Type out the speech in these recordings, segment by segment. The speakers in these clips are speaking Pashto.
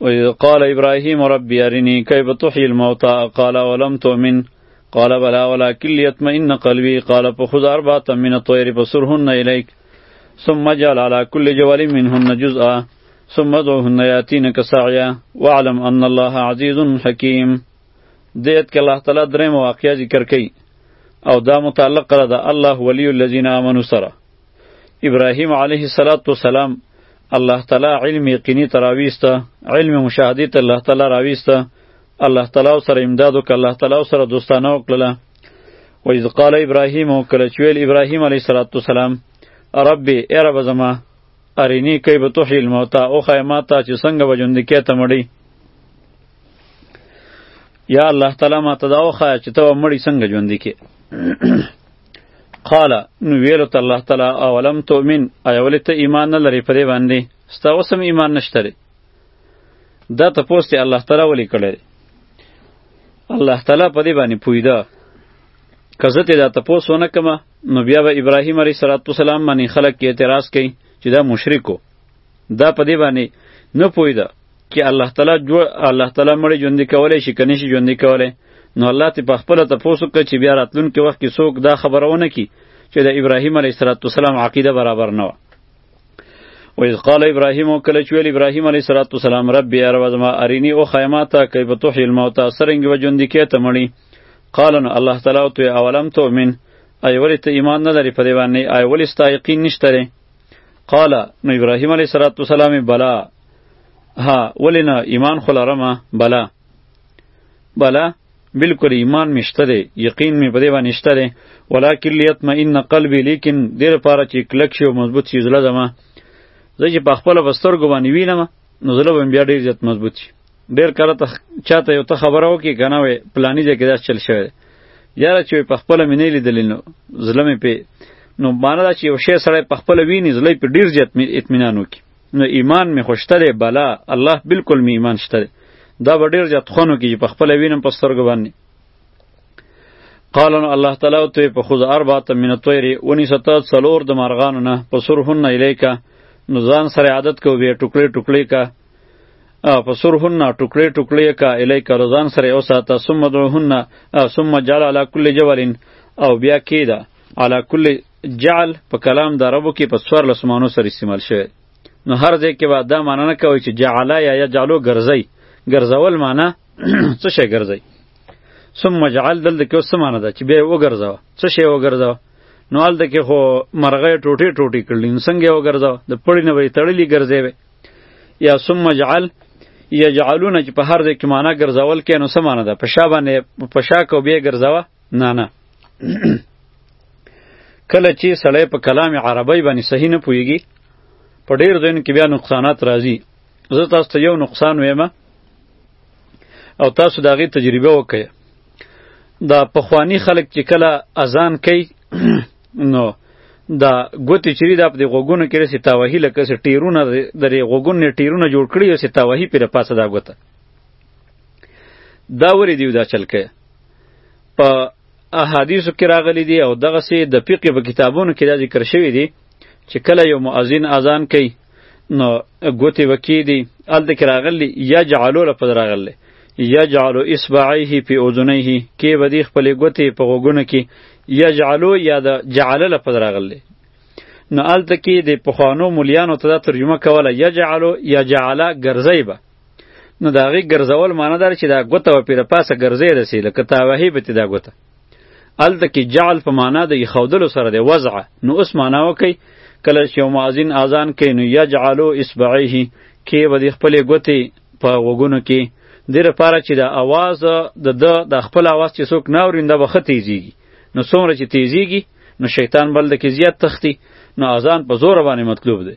وإذ قال إبراهيم ربي أرني كيف تحيي الموتى قال ولم تؤمن قال بلى ولكن ليطمئن قلبي قال فخذ أربعة من الطير فصرهن إليك ثم اجعل على كل جبل منهن جزءا ثم ادعوهن ياتينك سعيا واعلم ان الله عزيز حكيم دیت که الله تعالی درې مواقعه ذکر او دا متعلق کړه الله ولی الذین آمنوا سره ابراهیم علیه الصلاة والسلام الله تعالی علم یقینی ته راویسته علم مشاهدې ته الله تعالی راویسته الله تعالی سره امداد وکړه الله تعالی سره دوستانه وکړله و اذ قال ابراهیم کله چې ویل ابراهیم علیه السلام ربي ای رب زما ارینی کای به توحی الموتا او خیما تا چې څنګه وجوند کې ته مړی یا الله تعالی ما ته دا وخا چې ته مړی څنګه ژوند کې قال نو ویلو ته الله تعالی اولم تؤمن آیا ولې ته ایمان نه لرې په دې باندې ستا اوس هم ایمان نشته دی دا تپوس دی الله تعالی ولې کړی دی الله تعالی په دې باندې پوهېده که زه ترې دا تپوس ونه کړم نو بیا به ابراهیم علیه صلات وسلام باندې خلک اعتراض کوي چې دا مشرک و دا په دې باندې نه پوهېده چې الله تعالی جو الله تعالی مړی ژوندې کولای شي کنه شي ژوندې کولای نو الله ته په خپل ته پوسو ک چې بیا راتلونکي وخت کې څوک دا خبرونه کی چې د ابراهیم علیه السلام عقیده برابر نه و و اذ قال ابراهیم کله چې ویل ابراهیم علیه السلام رب یا رب زما ارینی او خیماته کیف تحیی الموت سرنګ و ژوندې کې ته مړی قال نو الله تعالی تو اولم تؤمن ای ولی ته ایمان نه لري په دی باندې ای ولی ستا یقین نشته قال نو ابراهیم علیه السلام بلا ها ولې نه ایمان خو لرمه بله بله بالکل ایمان مشته دی یقین می په دې باندې شته دی ولکن لیطمئن قلبی لیکن دې لپاره چې کلک شي او مضبوط شي زړه زما زه چې په خپله په سترګو باندې وینم نو زړه به مې بیا ډېر زیات مضبوط شي ډېر کله ته چاته یو ته خبره وکړي که نه وې پلاني ځای کې داسې چل شوی دی یاره چې په خپله مې نه لیدلی نو زړه مې پې نو معنا دا چې یو شی سړی په خپله ویني زړه یې پې ډېر زیات اطمینان وکړي نو ایمان می خوشته دی بلا الله بالکل می ایمان شته دی دا به ډیر زیات خونو کې په خپل وینم په سترګو باندې قال نو الله تعالی او ته په خود اربعه من الطير ونی ستا څلور د مرغانو نه په سرهن الیکا نو ځان سره عادت کو به ټوکړي ټوکړي کا په سرهن ټوکړي ټوکړي کا الیکا ځان سره او ساته ثم دهن ثم جعل على كل جبل او بیا کیدا على كل جعل په کلام د عربو کې په څوار لسمانو سره استعمال شوی نو هر ځای کې به دا معنی نه کوي چې جعل یا یا جعلو ګرځي ګرځول معنی څه شي ګرځي ثم جعل دل کې څه معنی ده چې به وګرځاو څه شي وګرځاو نو ال دکې خو مرغې ټوټې ټوټې کړلې نو څنګه وګرځاو د پړې نه وې تړلې ګرځې وې یا ثم جعل یجعلون چې په هر ځای کې معنی ګرځول کې نو څه معنی ده په شا باندې په شا کو به ګرځاوه نه نه کله چې سړی په کلام عربی باندې صحیح نه پوهیږي په ډیر ځایونو کې بیا نقصانات راځي زه تاسو ته یو نقصان وایم او تاسو د هغې تجربه وکړئ دا پخوانی خلک چې کله اذان کوي نو دا ګوتې چری دا په دې غوګونو کې رسې تاوهی لکه سې ټیرونه درې غوګونو ټیرونه جوړ کړی او سې تاوهی پرې پاسه دا ګوته دا ورې دیو دا چلکه په احادیثو کې راغلي دي او دغه سي د فقه په کتابونو کې دا ذکر شوی دی چې کله یو مؤذن اذان کوي نو ګوتې وکی دي هلته کې راغلي یجعلو لپاره راغلی یجعلو اصبعیه فی اذنیه کې به دي خپلې ګوتې په غوږونو کې یجعلو یا د جعله لپاره راغلی نو هلته کې د پخوانو مولیانو ته دا ترجمه کوله یجعلو یا جعله ګرځی به نو دا غي ګرځول معنی دار چې دا ګوته و پیره پاسه ګرځي رسي لکه تاوهی به دا ګوته الته کې جعل په معنا د خودلو سره دی وضع نو اوس معنا وکي کله چې یو مؤذن اذان کوي نو یجعلو اصبعیه کې به د خپل ګوتې په وګونو کې د لپاره چې د اواز د د د خپل اواز چې څوک نه اورینده به ښه تیزیږي نو څومره چې تیزیږي نو شیطان بل د کې زیات تختی نو اذان په زور باندې مطلوب دی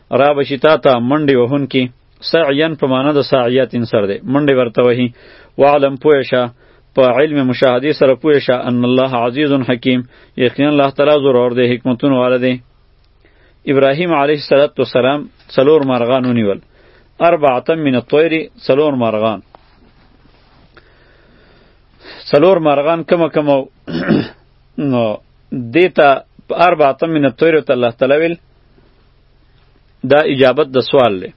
را بشي تا ته منډې وهونکي سعیا په معنا د سعیات سره دی منډې ورته وهي وعلم پوه شه په علم مشاهده سره پوه شه ان الله عزیز حکیم یقینا الله تعالی زورور دی حکمتونه والا دی ابراهیم علیه السلام څلور مرغان ونیول اربعه من الطیر څلور مرغان څلور مرغان کمه کمه نو دیتا اربعه من الطیر ته الله تعالی ویل دا اجابت د سوال له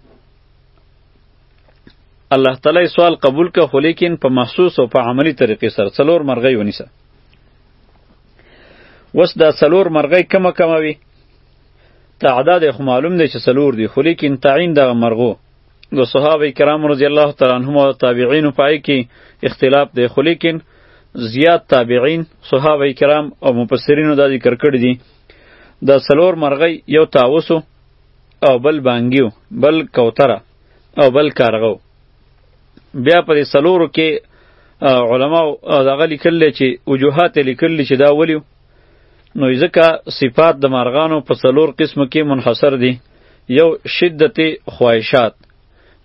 الله تعالی سوال قبول که خو لیکن په محسوس او په عملی طریقې سره څلور مرغۍ ونیسه وس دا څلور مرغۍ کمه کمه وي تعداد خو معلوم دی چې څلور دي خو لیکن تعین دغه مرغو د صحابه کرام رضی الله تعالی عنهم او تابعین پای کې اختلاف دی خو لیکن زیات تابعین صحابه کرام او مفسرینو دا ذکر کړی دي د څلور مرغۍ یو تاوسو او بل بانګیو بل کوتره او بل کارغو بیا پر سلورو کې علما دغه لیکل چې وجوهات لیکل چې دا ولیو نو ځکه صفات د مرغانو په سلور قسم کې منحصر دي یو شدت خواهشات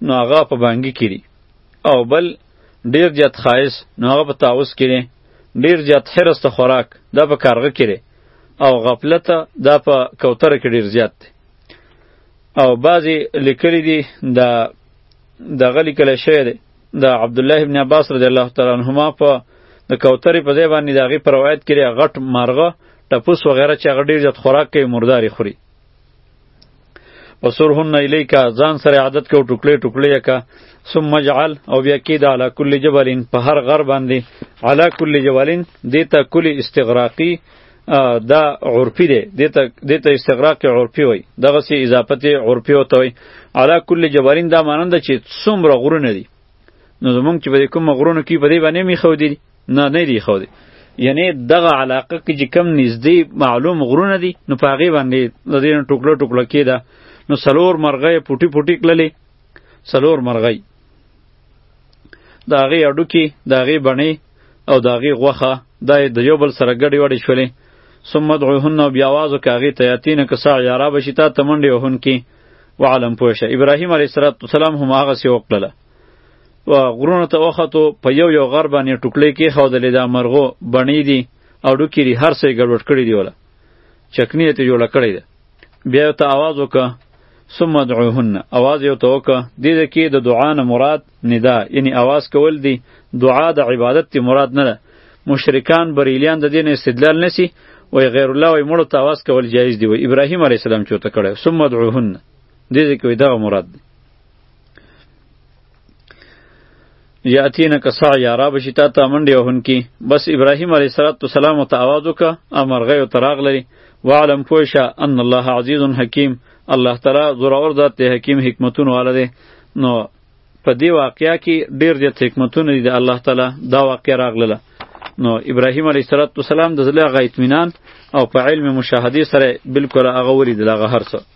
نو هغه په بانګي کړي او بل ډیر زیات خایس نو هغه په تاوس کړي ډیر زیات حرس ته خوراک دا په کارغه کړي او غفلت دا په کوتر کې ډیر زیات دی او بعضی لیکلی دی دا دغه لیکل شوی دی د عبد الله ابن عباس رضی الله تعالی عنهما په د کوترې په ځای باندې د هغې په روایت کې غټ مارغه ټپوس وغیره چې هغه ډېر زیات خوراک کوي مردارې خوري وسرهن الیک ځان سره عادت کو ټوکړې ټوکړې کا ثم جعل او بیا کې د علا کل جبلین په هر غر باندې علا کل جبلین دیتا کل استغراقی دا عرفی دی دیتا دیتا استغراق عرفی وای دغه سی اضافت عرفی وته وای علا کل جبلین دا مانند چې څومره غرونه دي نو زمونږ چې په کوم غرونو کې په دې باندې میخو دي نه نه دی خو دی یعنی دغه علاقه کې چې کم نږدې معلوم غرونه دي نو په هغې باندې د دې نه ټوکړه ټوکړه کېده نو څلور مرغۍ پوټي پوټي کړلې څلور مرغۍ د هغې هډوکي د هغې بڼې او د هغې غوښه دا یې د یو بل سره ګډې وډې شولې ثم ادعوهن او بیا واز وکړه هغې ته یاتینه که ساع یارا به شي تا ته منډې وهونکي وعلم پوه شه ابراهیم علیه السلام هم هغسې وکړله و غرونو ته وختو په یو یو غر باندې ټوکلې کې خودلې دا مرغو بڼې دي او ډوکې دي هر څه یې ګډوډ کړي دي وله چکنی یې ترې جوړه کړې ده بیا یې ته اواز وکړه ثم ادعوهن اواز یې ورته وکړه دې ده کې د دعا نه مراد ندا یعنی اواز کول دي دعا د عبادت تی مراد نه ده مشرکان بریلیان د دې نه استدلال نسی وای غیر الله وای مړو ته اواز کول جایز دی وای ابراهیم علیه السلام چوته کړی ثم ادعوهن دې ځکه وای دغه مراد دی یاتینا کسا یارا بشی تا ته منډې وهونکي بس ابراهیم علیه السلام ته آواز وکړه او مرغیو ته راغلی وعلم پوه شه ان الله عزیز حکیم الله تعالی زورور ذات دی حکیم حکمتونه والا دی نو په دې واقعیا کې ډېر زیات حکمتونه دي د الله تعالی دا واقعیا راغله نو ابراهیم علیه السلام د زله غ اطمینان او په علم مشاهده سره بالکل هغه ولیدل هغه هر څه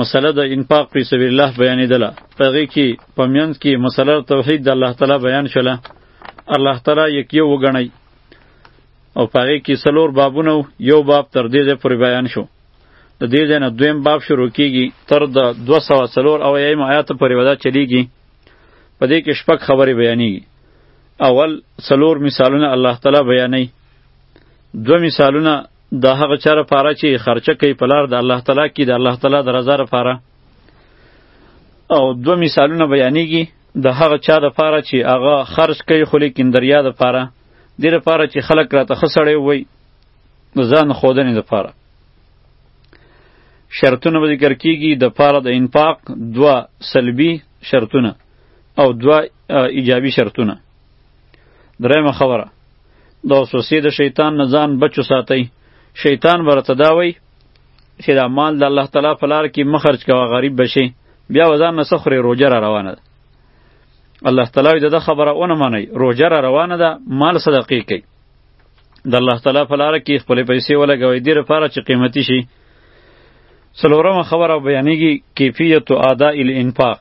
مسله د انفاق په سبیل الله بیانېدله په هغې کې په منځ کې مسله توحید د الله تعالی بیان شوله الله تعالی یک یو وګڼئ او په هغې کې څلور بابونه یو باب تر دې ځای پورې بیان شو د دې ځای نه دویم باب شروع کیږي تر د دوه سوه څلور اویایم ایات پورې به دا چلیږي په دې کې شپږ خبرې بیانیږي اول څلور مثالونه الله تعالی بیانوي دوه مثالونه د هغه چا لپاره چې خرچه کوي په لار د الله تعالی کې د الله تعالی د رضا لپاره او دوه مثالونه بیانېږي د هغه چا لپاره چې هغه خرج کوي خو لیکن دریا لپاره دې لپاره چې خلک راته ښه سړی ووایي د ځان ښودنې لپاره شرطونه به ذکر کیږي د پاره د انفاق دوه سلبي شرطونه او دوه ایجابي شرطونه درېمه خبره د وسوسې د شیطان نه ځان بچو ساتئ شیطان به راته دا وایي چې دا مال د الله تعالی په لار کې مه خرج کوه غریب به شې بیا به ځان نه څه خورې روژه را روانه ده الله تعالی د ده خبره ونه منئ روژه را روانه ده مال صدقې کوي د الله تعالی په لار کې خپلې پیسې ولګوئ دې لپاره چې قیمتي شي څلورمه خبره بیانېږي کیفیت اداء الانفاق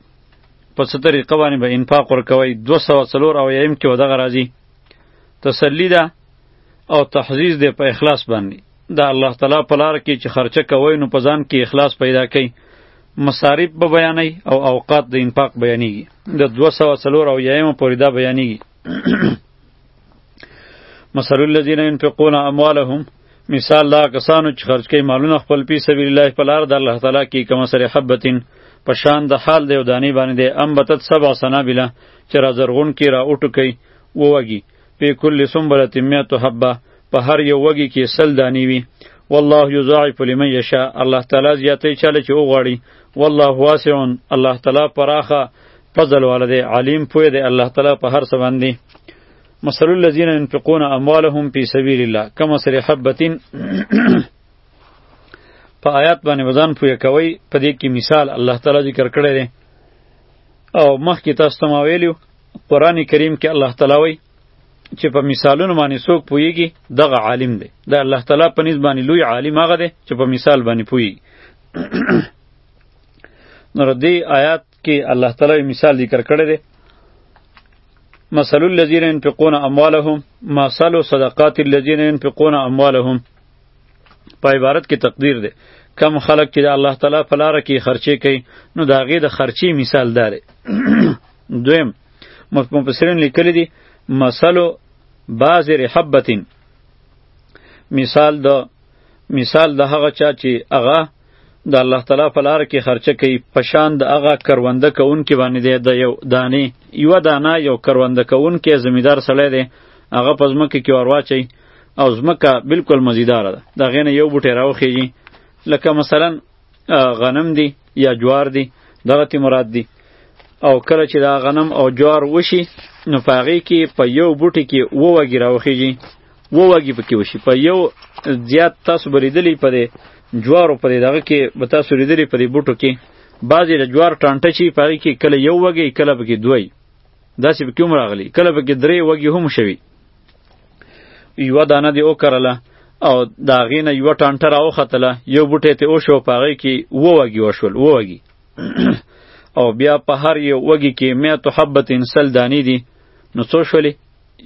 په څه طریقه باندې به انفاق ورکوي دوه سوه څلور اویایم کې به دغه راځي تسلی ده او تحزیز دی په اخلاص باندې د الله تعالی په لار کې چې خرچه کوئ نو په ځان کې اخلاص پیدا کړئ مصارف به بیانوي او اوقات د انفاق بیانیږي د دوه سوه څلور اویایمه پورې دا بیانیږي مثل الذين ينفقون اموالهم مثال دا کسانو چې خرج کوي مالونه خپل په سبیل الله په لار د الله تعالی کې کوم سره حبتین په شان د حال دی او دانی باندې دی ام بتت سبع سنابله چې را زرغون کې را اوټو کوي ووږي په کل سنبله میت حبه په هر یو وږي کې سل دانی وي والله یضاعف لمن یشاء الله تعالی زیاتې چاله چې وغواړي والله واسع الله تعالی پراخه فضل والا دی علیم پوی دی الله تعالی په هر څه باندې مثل الذين ينفقون اموالهم في سبيل الله كما سر حبتين په آیات باندې وزن پوی کوي په دې کې مثال الله تعالی ذکر کړی دی او مخکې تاسو ته ما ویلو قرآن کریم کې الله تعالی وایي چې په مثالونو باندې څوک پوهیږي دغه عالم دی د الله تعالی په نسبت باندې لوی عالم هغه دی چې په مثال باندې پوهیږي نو دې آیات کې الله تعالی مثال ذکر کړی دی مثل الذين ينفقون اموالهم مثل صدقات الذين ينفقون اموالهم په عبارت کې تقدیر دی کم خلق چې د الله تعالی په لار کې خرچې کوي نو د هغې د خرچې مثال دار دویم مفسرین لیکلی دي مثلو بازر حبتین مثال د مثال د هغه چا چې هغه د الله تعالی په لار کې خرچه کوي په شان د هغه کرونده کوونکي باندې دی د یو دانې یوه دانه یو کرونده کوونکی زمیندار سړی دی هغه په ځمکه کې ورواچوي او ځمکه بلکل مزیداره ده د هغې نه یو بوټی راوخیږي لکه مثلا غنم دی یا جوار دی دغه تی مراد دی او کله چې دا غنم او جوار وشي نو په هغې کې په یو بوټي کې اووه وږي راوخیږي ووږي پکې وشي په یو زیات تاسو بریدلی په دې جوارو په دې دغه کې به تاسو ریدلی په دې بوټو کې بعضې د جوار ټانټه چې په هغې کې کله یو وږی کله پکې دوی داسې پکې هم راغلي کله پکې درې وږي هم شوي یوه دانه دې وکرله او د هغې نه یوه ټانټه راوختله یو بوټی ترې وشو په هغې کې اووه وږي وشول اووه وږي او بیا په هر یو وږي کې میاتو حبتن سل دانې دي نو څو شولې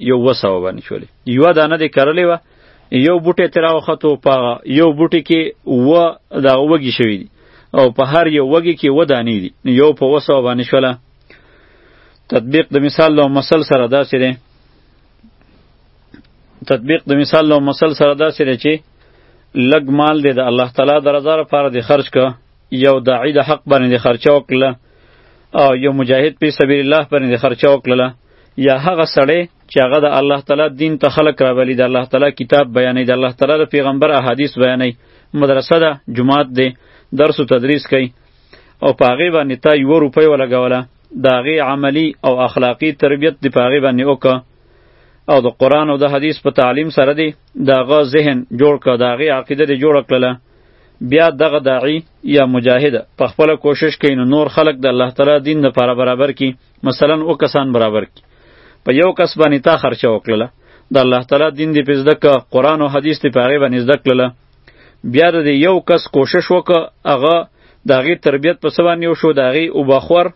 یو وسوه باندې چولې یو دانه دې کرلې وه یو بوټی ترې راوختو په هغه یو بوټي کې اووه دغه وږي شوي دي او په هر یو وږي کې اووه دانې دي نو یو په اووه سوه باندې شوله تطبیق د مثال له مثل سره داسې دی تطبیق د مثال له مثل سره داسې دی چې لږ مال دی د الله تعالی د رضا لپاره دې خرج کړه یو داعی د حق باندې د خرچه وکړله او یو مجاهد په سبیل الله باندې د خرچه وکړله یا هغه سړی چې هغه د الله تعالی دین ته خلق راولي د الله تعالی کتاب بیانې د الله تعالی د پیغمبر احادیث بیانې مدرسه ده جماعت دی درس و تدریس کوي او په هغې باندې تا یوه روپۍ ولګوله د هغې عملی او اخلاقی تربیت د په هغې باندې وکړه او د قرآن او د حدیث په تعلیم سره دی د هغه ذهن جوړ کړه د هغې عقیده دې جوړه کړله بیا دغه داعی یا مجاهد په خپل کوشش کوي نو نور خلق د الله تعالی دین لپاره برابر کی مثلا او کسان برابر کی په یو کس باندې تا خرچه وکړه د الله تعالی دین دی پزده ک قران او حدیث دی پاره باندې زده کړل بیا د یو کس کوشش وکړه هغه داغه تربیت په سبا نیو شو داغه او بخور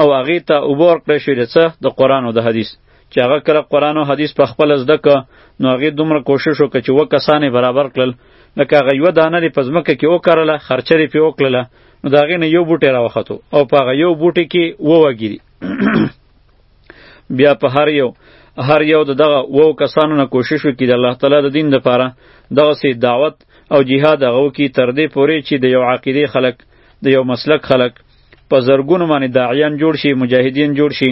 او هغه ته اوبه ورکړی شوې د څه د قرآن او د حدیث چې هغه کله قرآن او حدیث په خپله زده که نو هغې دومره کوشش وکړه چې اوه کسان یې برابر کړل لکه هغه یوه دانه دې په ځمکه کې وکرله خرچه دې پرې وکړله نو د هغې نه یو بوټی راوختو او په هغه یو بوټي کې ووږي بیا په هر یو هر یو د دغه وو کسانو نه کوشش وکړي د الله تعالی د دین لپاره دغه سي دعوت او جهاد هغه کی تر دې پوري چې د یو عقیده خلق د یو مسلک خلق په زرګونو باندې داعیان جوړ شي مجاهدین جوړ شي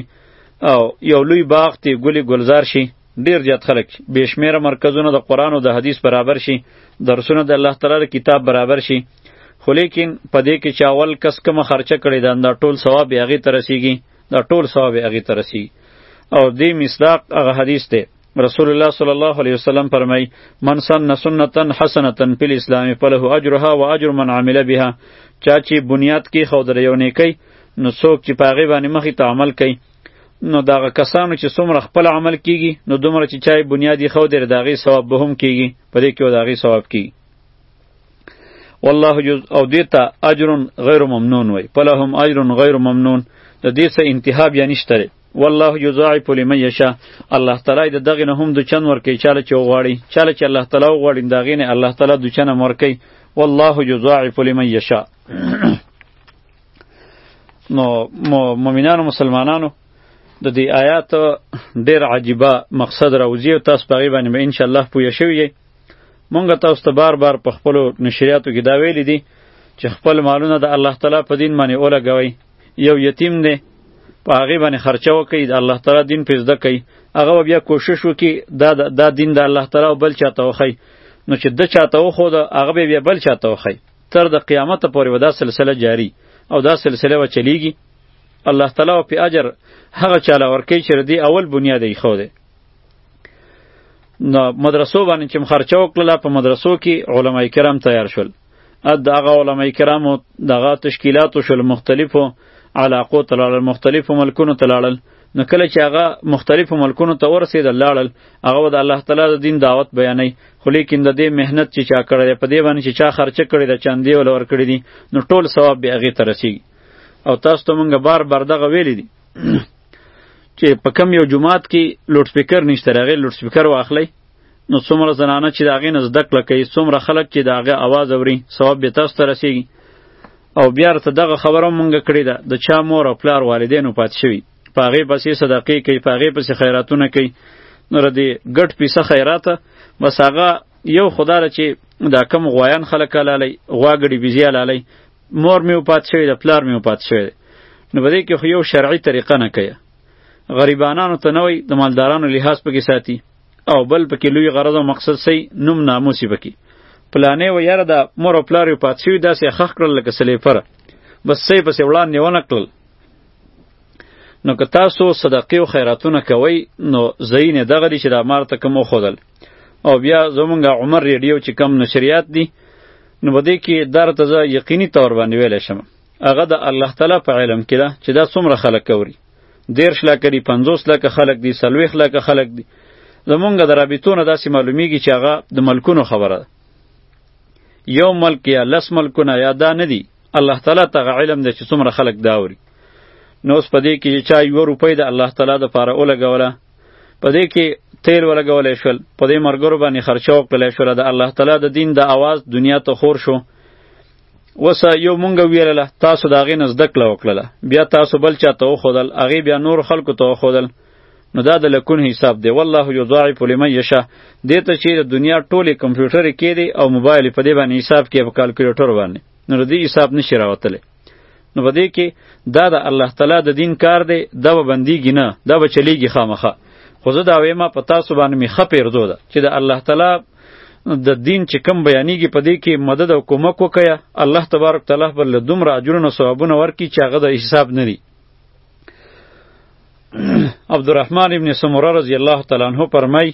او یو لوی باغ تی ګلی ګلزار شي ډیر زیات خلک به شمیره مرکزونه د قران او د حدیث برابر شي درسونه د الله تعالی د کتاب برابر شي خو لیکن په دې کې چې اول کس کوم خرچه کړي دا ټول ثواب یې هغې ته رسیږي دا ټول ثواب یې هغې ته رسیږي او دې مصداق هغه حدیث دی رسول الله صلی الله علیه وسلم فرمای من سن سنتا حسنه فی الاسلام فله اجرها و اجر من عمل بها چا چې بنیاد کې خو در یو نیکی نو څوک چې پاغه باندې مخې ته عمل کوي نو دغه کسانو چې څومره خپل عمل کیږي نو دومره چې چای بنیادی خو در داغي ثواب به هم کیږي په دې کې داغي ثواب کیږي والله جز او دیتا اجر غیر ممنون وای فلهم اجر غیر ممنون د دې څه انتها بیا نشته والله یضاعف لمن یشاء الله تعالی د دغه نه هم د چن ورکی چاله چې وغواړي چاله چې الله تعالی وغواړي دغه نه الله تعالی د چن ورکی والله یضاعف لمن یشاء نو مؤمنانو مسلمانانو د دې آیات ډیر عجیبه مقصد راوځي او تاسو په غیبه باندې ان شاء الله پوه شوی یئ مونږ تاسو ته بار بار په خپل نشریاتو کې دا ویل دي چې خپل مالونه د الله تعالی په دین باندې اولګوي یو یتیم دی په هغه باندې خرچه وکړي د الله تعالی دین په زده کوي هغه بیا کوشش وکړي دا دا دین د الله تعالی بل چاته وخی نو چې د چاته وخو د هغه بیا بل چاته وخی تر د قیامت پورې ودا سلسله جاری او دا سلسله و چلیږي الله تعالی په اجر هغه چاله ورکی چې دی اول بنیاد یې خو دی نو مدرسو باندې چې خرچه وکړه په مدرسو کې علما کرام تیار شول دغه علما کرامو دغه تشکیلاتو شول مختلفو علاقو ته لاړل مختلفو ملکونو ته لاړل نو کله چې هغه مختلفو ملکونو ته ورسېدل لاړل هغه د الله تعالی د دین دعوت بیانوي خو لیکن د دې مهنت چې چا کړی دی په دې باندې چې چا خرچه کړې ده چاندې وله ورکړي دي نو ټول ثواب به هغې ته رسېږي او تاسو ته مونږ بار بار دغه ویلی دي چې په کم یو جماعت کې لوډسپیکر نشته هغې لوډسپیکر واخلئ نو څومره زنانه چې د هغې نه زده کړه کوي څومره خلک چې د هغې اواز اوري ثواب به تاسو ته رسېږي او بیا ورته دغه خبره هم مونږ کړې ده د چا مور او پلار والدینو پاتې شوي په هغې پسې صدقې کوي په هغې پسې خیراتونه کوي نو د دې ګټ پیسه خیراته بس هغه یو خدا ده چې دا کم غوایان خلک حلالوي غوا ګډي بیزې حلالوي مور مې وپات شوی ده پلار مې وپات شوی ده نو په دې کې خو یو شرعي طریقه نه کوي غریبانانو ته نه وایي د مالدارانو لحاظ پکې ساتي او بل پکې لوی غرض او مقصد سي نوم ناموسي پکې پلانې و یاره دا مور او پلار یې پات شوي داسې خخ کړل لکه سلیپر بس سې پسې وړاندې ونه کړل نو که تاسو صدقې او خیراتونه کوئ نو ځایي نه دغه دي چې دا مار ته کوم وښودل او بیا زمونږ عمر ریډیو چې کم نشریات دي نو په دې کې درته زه یقیني طور باندې ویلی شم هغه د الله تعالی په علم کې ده چې دا څومره خلک اوري دیرش لکه دي پنځوس لکه خلک دي څلوېښت لکه خلک دي زمونږ د رابطو نه داسې معلومیږي چې هغه د ملکونو خبره ده یو ملک یا لس ملکونه یا دا نه دي الله تعالی ته هغه علم دی چې څومره خلک دا اوري نو اوس په دې کې چې چا یوه روپۍ د الله تعالی دپاره ولګوله په دې کې تیل ولګولی شول په دې مرګرو باندې خرچه وکړلی شوله د الله تعالی د دین د اواز دنیا ته خور شو اوس یو مونږ ویلله تاسو د هغې نه زده کړه وکړله بیا تاسو بل چا ته وښودل هغې بیا نور خلکو ته وښودل نو دا د لکون حساب دی والله یضاعف لمن یشاء دې ته چې د دنیا ټولې کمپیوټرې کې دی او موبایل په دې باندې حساب کې په کالکولیټر باندې نو د دې حساب نشي راوتلی نو په دې کې دا د الله تعالی د دین کار دی دا به بندیږي نه دا به چلیږي خامخه خو زه دا وایم په تاسو باندې مې ښه پیرزو ده چې د الله تعالی د دین چې کم بیانیږي په دې کې مدد او کومک وکیا الله تبارک تعالی بر له دومره اجرونو ثوابونه ورکړي چې هغه د حساب نه دي عبدالرحمن ابن سمره رضی الله تعالی عنہ فرمای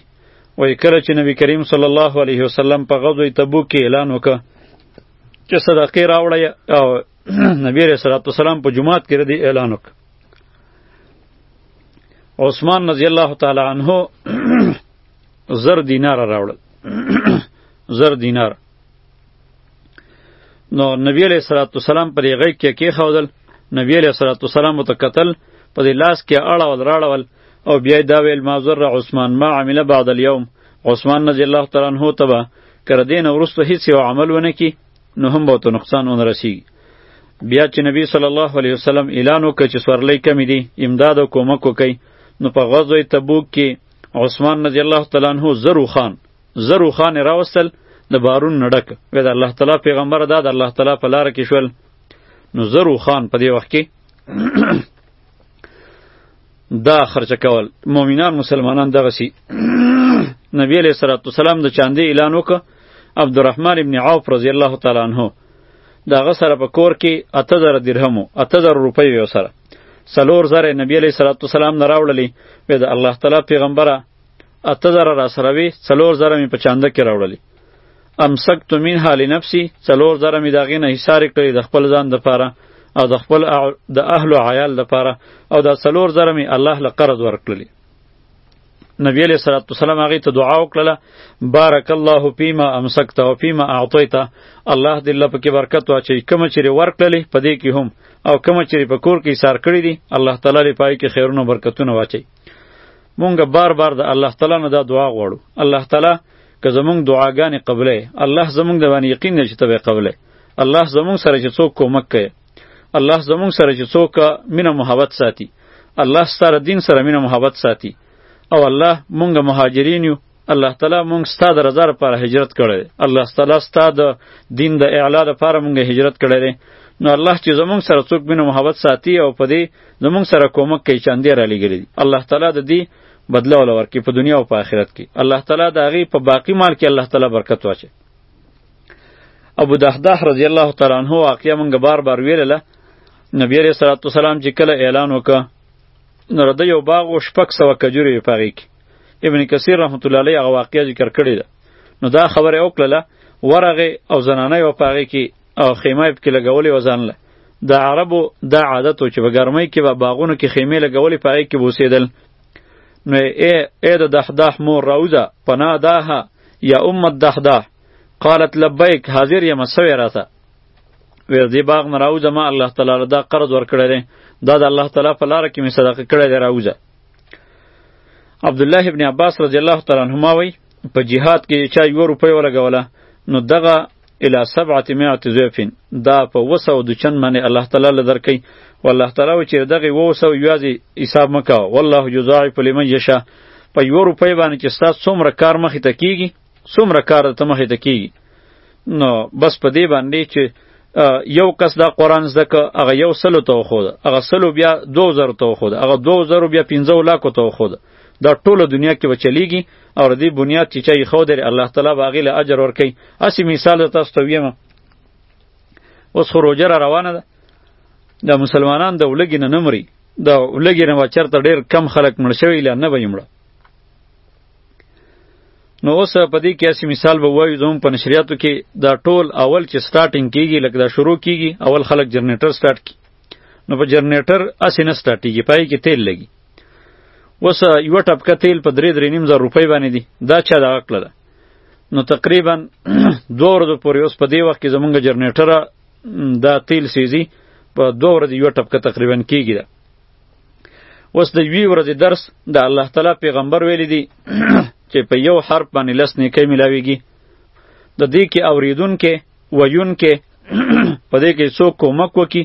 وای کله چې نبی کریم صلی الله علیه وسلم په غزوه تبوک کې اعلان وکړ چې صدقه راوړی او نبی رسول الله والسلام په جمعات کې ردی اعلان وکړ عثمان رضی الله تعالی عنہ زر دینار راوړل زر دینار نو نبی علیہ الصلوۃ والسلام پر غیږ کې کې خودل نبی علیہ الصلوۃ والسلام ته قتل په دې لاس کې اړول راړول او بیا دا ویل ما زر عثمان ما عمل بعد اليوم عثمان رضی الله تعالی عنہ تبا کر دین ورستو هیڅ یو عمل ونه کی نو هم به تو نقصان اون رسی بیا چې نبی صلی الله علیه وسلم اعلان وکړ چې سورلې کمی دي امداد او کومک وکړي نو په غزوه تبوک کې عثمان رضی الله تعالی عنہ زرو خان زرو خان راوستل د بارون نډک وې د الله تعالی پیغمبر دا د الله تعالی په لار کې شول نو زرو خان په دې وخت کې دا خرچ کول مؤمنان مسلمانان دغه سی نبی علیہ الصلوۃ والسلام د چاندې اعلان وکړ عبدالرحمن ابن عوف رضی الله تعالی عنہ دغه سره په کور کې 8000 درهم 8000 روپۍ وسره څلور زره نبی علیه الصلاة والسلام نه راوړلې وې د الله تعالی پیغمبره اته زره را سره وې څلور زره مې په چانده کې راوړلې امسکت منها لنفسي څلور زره مې د هغې نه حصارې کړې د خپل ځان دپاره او د خپل د اهلو عیال دپاره او دا څلور زره مې الله له قرض ورکړلې نبی علیہ الصلوۃ والسلام هغه ته دعا وکړه بارک الله فیما امسکت او فیما اعطیت الله دې الله پکې برکت واچي کوم چې ورکړلې پدې کې هم او کوم چې په کور کې سار کړی دي الله تعالی لري پای کې خیرونه برکتونه واچي مونږ بار بار د الله تعالی نه دا دعا غواړو الله تعالی که زمونږ دعاګانې قبلې الله زمونږ د باندې یقین نه چې ته به قبلې الله زمونږ سره چې څوک کومک کوي الله زمونږ سره چې څوک مینه محبت ساتي الله ستاره دین سره مینه محبت ساتي او الله مونږ مهاجرین یو الله تعالی مونږ ستا د رضا لپاره هجرت کړی الله تعالی ستا د دین د اعلا لپاره مونږ هجرت کړی دی نو الله چې زمونږ سره څوک مینه محبت ساتي او په دې زمونږ سره کومک کوي چې اندې را لېږلی دي الله تعالی د دې بدله ولا ورکړي په دنیا او په آخرت کې الله تعالی د هغې په باقي مال کې الله تعالی برکت واچوي ابو دحداح رضی الله تعالی عنہ واقعا مونږ بار بار ویلله نبی علیہ الصلوۃ والسلام چې کله اعلان وکړ نو رده یو باغ او شپږ سوه کجورې وې په هغې کې ابن کثیر رحمت الله علیه هغه واقعه ذکر کړې ده نو دا خبره یې وکړله ورغې او زنانه یې وه په هغې کې او خیمه یې پکې لګولې وه ځانله د عربو دا عادت و چې په ګرمۍ کې به باغونو کې خیمې لګولې په هغې کې به اوسېدل نو ای د دحداح مور راوځه پناه داها یا امت دحداح قالت لبیک حاضر یم سوی راته وې دې باغ نه راوځه ما الله تعالی له دا قرض ورکړی دی دا د الله تعالی په لاره کې مې صدقه کړی دی راوځه عبد الله ابن عباس رضی الله تعالی عنهما وی په جهاد کې چا یو روپۍ ولګوله نو دغه الی سبعه مئات ضعفین دا په وسو د چن باندې الله تعالی له درکې والله تعالی و چې دغه وسو یوازې حساب مکاو والله یضاعف لمن یشاء په یو روپۍ باندې چې ستاسو څومره کار مخې ته کیږي څومره کار ته مخې ته کیږي نو بس په دې باندې چې یو کس دا قران زده که هغه یو سلو ته خو ده هغه سلو بیا 2000 ته خو ده هغه 2000 بیا 15 لاکو ته خو ده دا ټوله دنیا کې بچلیږي او دې بنیاد چې چای خو درې الله تعالی باغی له اجر ورکي اسی مثال تاسو ته ویم اوس خو روجه را روانه ده د مسلمانان د ولګي نه نمري د ولګي نه چرته ډیر کم خلک مړ شوی لا نه به یمړه نو اوس په دې کې اسی مثال به وایو زموږ په نشریاتو کې دا ټول اول چې سٹارټینګ کیږي لکه دا شروع کیږي اول خلک جنریټر سٹارټ کی نو په جنریټر اسی نه سٹارټیږي پای کې تیل لګي اوس یو ټپکه تیل په درې درې نیم زر روپۍ باندې دي دا چا دغه کړه ده نو تقریبا دوه ورځو پورې اوس په دې وخت کې زمونږ جنریټر دا تیل سیزي په دوه ورځې یو ټپکه تقریبا کیږي ده اوس د یوې ورځې درس د الله تعالی پیغمبر ویلی دی چې په یو حرف باندې لس نیکۍ ملاویږي د دې کې اوریدونکې ویونکې په دې کې څوک کومک وکي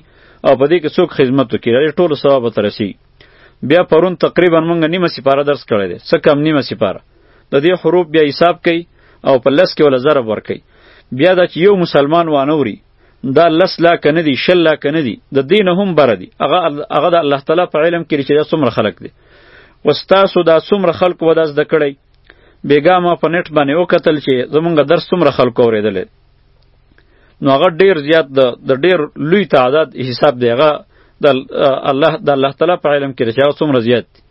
او په دې کې څوک خدمت وکي دا ټول ثواب ته رسی بیا پرون تقریبا مونږ نیمه سپاره درس کړی دی څه کم نیمه سپاره د دې حروف بیا حساب کوي او په لس کې ولا ضرب ورکوي بیا دا چې یو مسلمان وانه وري دا لس لاکه نه دي شل لاکه نه دي د دین هم بره دي هغه هغه د الله تعالی په علم کې چې دا څومره خلق دي وستاسو دا څومره خلق ودا زده کړی بیګا ما په نت باندې وکتل چې زمونږ درس څومره خلق اوریدل نو هغه ډیر زیات د ډیر لوی تعداد حساب دی هغه د الله د الله تعالی په علم کې چې هغه څومره زیات دي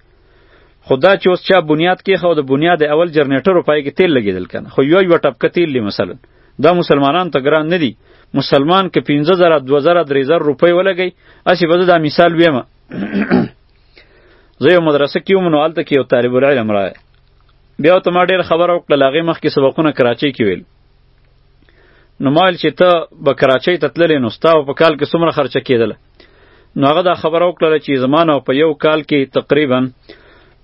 خدا چې اوس چا بنیاد کې خو د بنیاد اول جنریټر په کې تیل لګیدل کنه خو یو یو ټپکه تیل مثلا دا مسلمانان ته ګران نه دي مسلمان که 15000 2000 3000 روپۍ ولګي اسی به دا مثال ویم زه یو مدرسه کې وم نو هلته کې یو طالب العلم راغی بیا ته ما ډېر خبره وکړل هغې مخکې سبقونه کراچۍ کې ویل نو ما ویل چې ته به کراچۍ ته تللې نو ستا به په کال کې څومره خرچه کېدله نو هغه دا خبره وکړه چې زمانه په یو کال کې تقریبا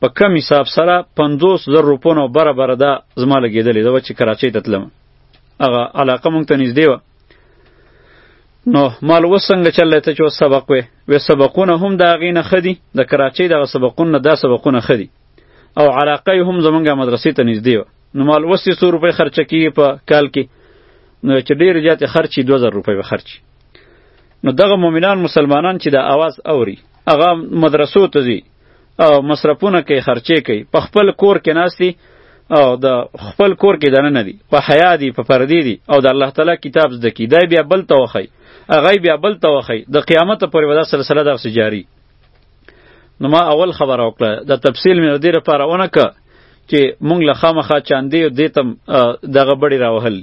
په کم حساب سره 50 زر روپونو بره بره دا زما لګېدلې دا چې کراچۍ ته تلم هغه علاقه مونږ ته نږدې وه نو مال وسنګ چلې ته چې سبق وې و سبقونه هم دا غینه خدي د کراچۍ دغه سبقونه دا سبقونه خدي او علاقه هم زمونږه مدرسې ته نږدې وه نو مال وسې 100 روپۍ خرچ کیږي په کال کې نو چې ډیر زیات خرچي 2000 روپۍ به خرچي نو دغه مؤمنان مسلمانان چې د اواز اوري هغه مدرسو ته ځي او مصرفونه کوي خرچې کوي په خپل کور کې ناستی او د خپل کور کې دنه نه دي په حیا دي په پردې دي او د الله تعالی کتاب زده کی دا بیا بل ته وخی هغه بیا بل ته وخی د قیامت پورې ودا سلسله دغسې جاری نو ما اول خبره وکړه د تفصیل مې د دې لپاره ونه که چې مونږ له خامخا چاندې او دې تم دغه بړې راوهل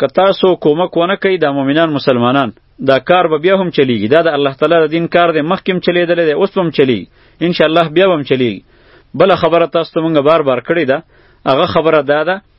که تاسو کومک ونه کوي دا مؤمنان مسلمانان دا کار به بیا هم چلیږي دا د الله تعالی د دین کار دی مخکې هم چلیدلی دی اوس به هم چلیږي انشاءالله بیا به هم چلیږي بله خبره تاسو ته مونږ بار بار کړې ده هغه خبره دا ده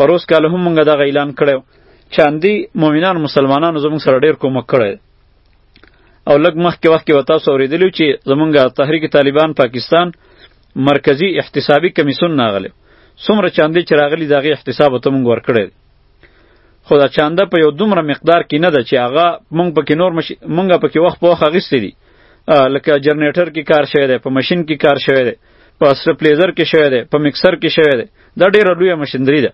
پروس کال هم مونږ دغه اعلان کړو چې اندی مؤمنان مسلمانانو زموږ سره ډیر کومک کړی او لږ مخکې وخت کې وتا سوریدلو چې زمونږ تحریک طالبان پاکستان مرکزی احتسابي کمیسون ناغلی څومره چاندې چې راغلی دغه احتساب ته مونږ ورکړی خو دا چانده په یو دومره مقدار کې نه ده چې هغه مونږ پکې نور مش... مونږ پکې وخت په وخت اخیستی دي لکه جنریټر کې کار شوی دی په ماشین کې کار شوی دی په سټپلیزر کې شوی دی په مکسر کې شوی دی دا ډیره لویه مشینری ده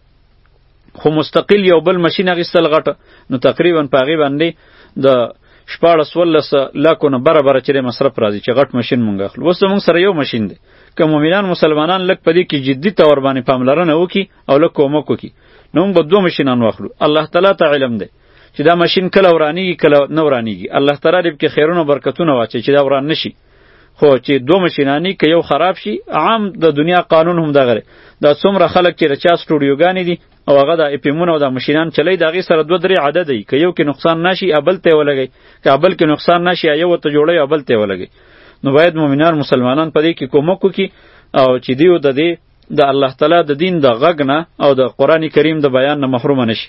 خو مستقل یو بل ماشین اخیستل غټه نو تقریبا په هغې باندې د شپاړس ولس لاکو نه بره بره چې مصرف راځي چې غټ ماشین مونږ اخلو اوس زموږ سره یو ماشین دی که مؤمنان مسلمانان لږ په دې کې جدي طور باندې پاملرنه وکړي او لږ کومک وکړي نو موږ به دوه ماشینان واخلو الله تعالی ته علم دی چې دا ماشین کله ورانیږي کله نه ورانیږي الله تعالی دې پکې خیرونه برکتونه واچوي چې دا وران نشي خو چې دوه مشینانی که یو خراب شي عام د دنیا قانون هم دغه دا څومره خلک چې رچا سټوډیوګانې دي او هغه د اپیمونه او د مشینان چلی دغه سره دوه درې عدد دی که یو کې نقصان نشي ابل ته ولګي که ابل کې نقصان نشي یو ته جوړي ابل ته ولګي نو باید مؤمنان مسلمانان په دې کې کومک وکړي او چې دیو د دې د الله تعالی د دین د غږ نه او د قران کریم د بیان نه محروم نشي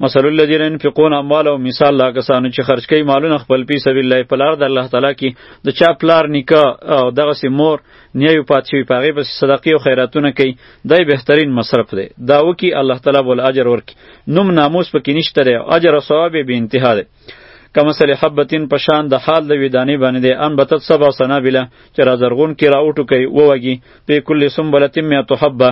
مثل الذين ينفقون اموالهم مثال لا کسانو چې خرج کوي مالونه خپل په سبیل الله په لار د الله تعالی کې د چا پلار نیکه او دغه سي مور نیو پاتشي پاغه په صدقې او خیراتونه کوي دای بهترین مصرف دی دا وکي الله تعالی ول اجر ورکي نوم ناموس پکې نشته دی اجر او ثواب به انتها دی کما سلی حبتین پشان د حال د ویدانی باندې دی ان بتت سبا سنابله چې را زرغون کې را اوټو کوي ووږي په کل سنبلتین میا تو حبه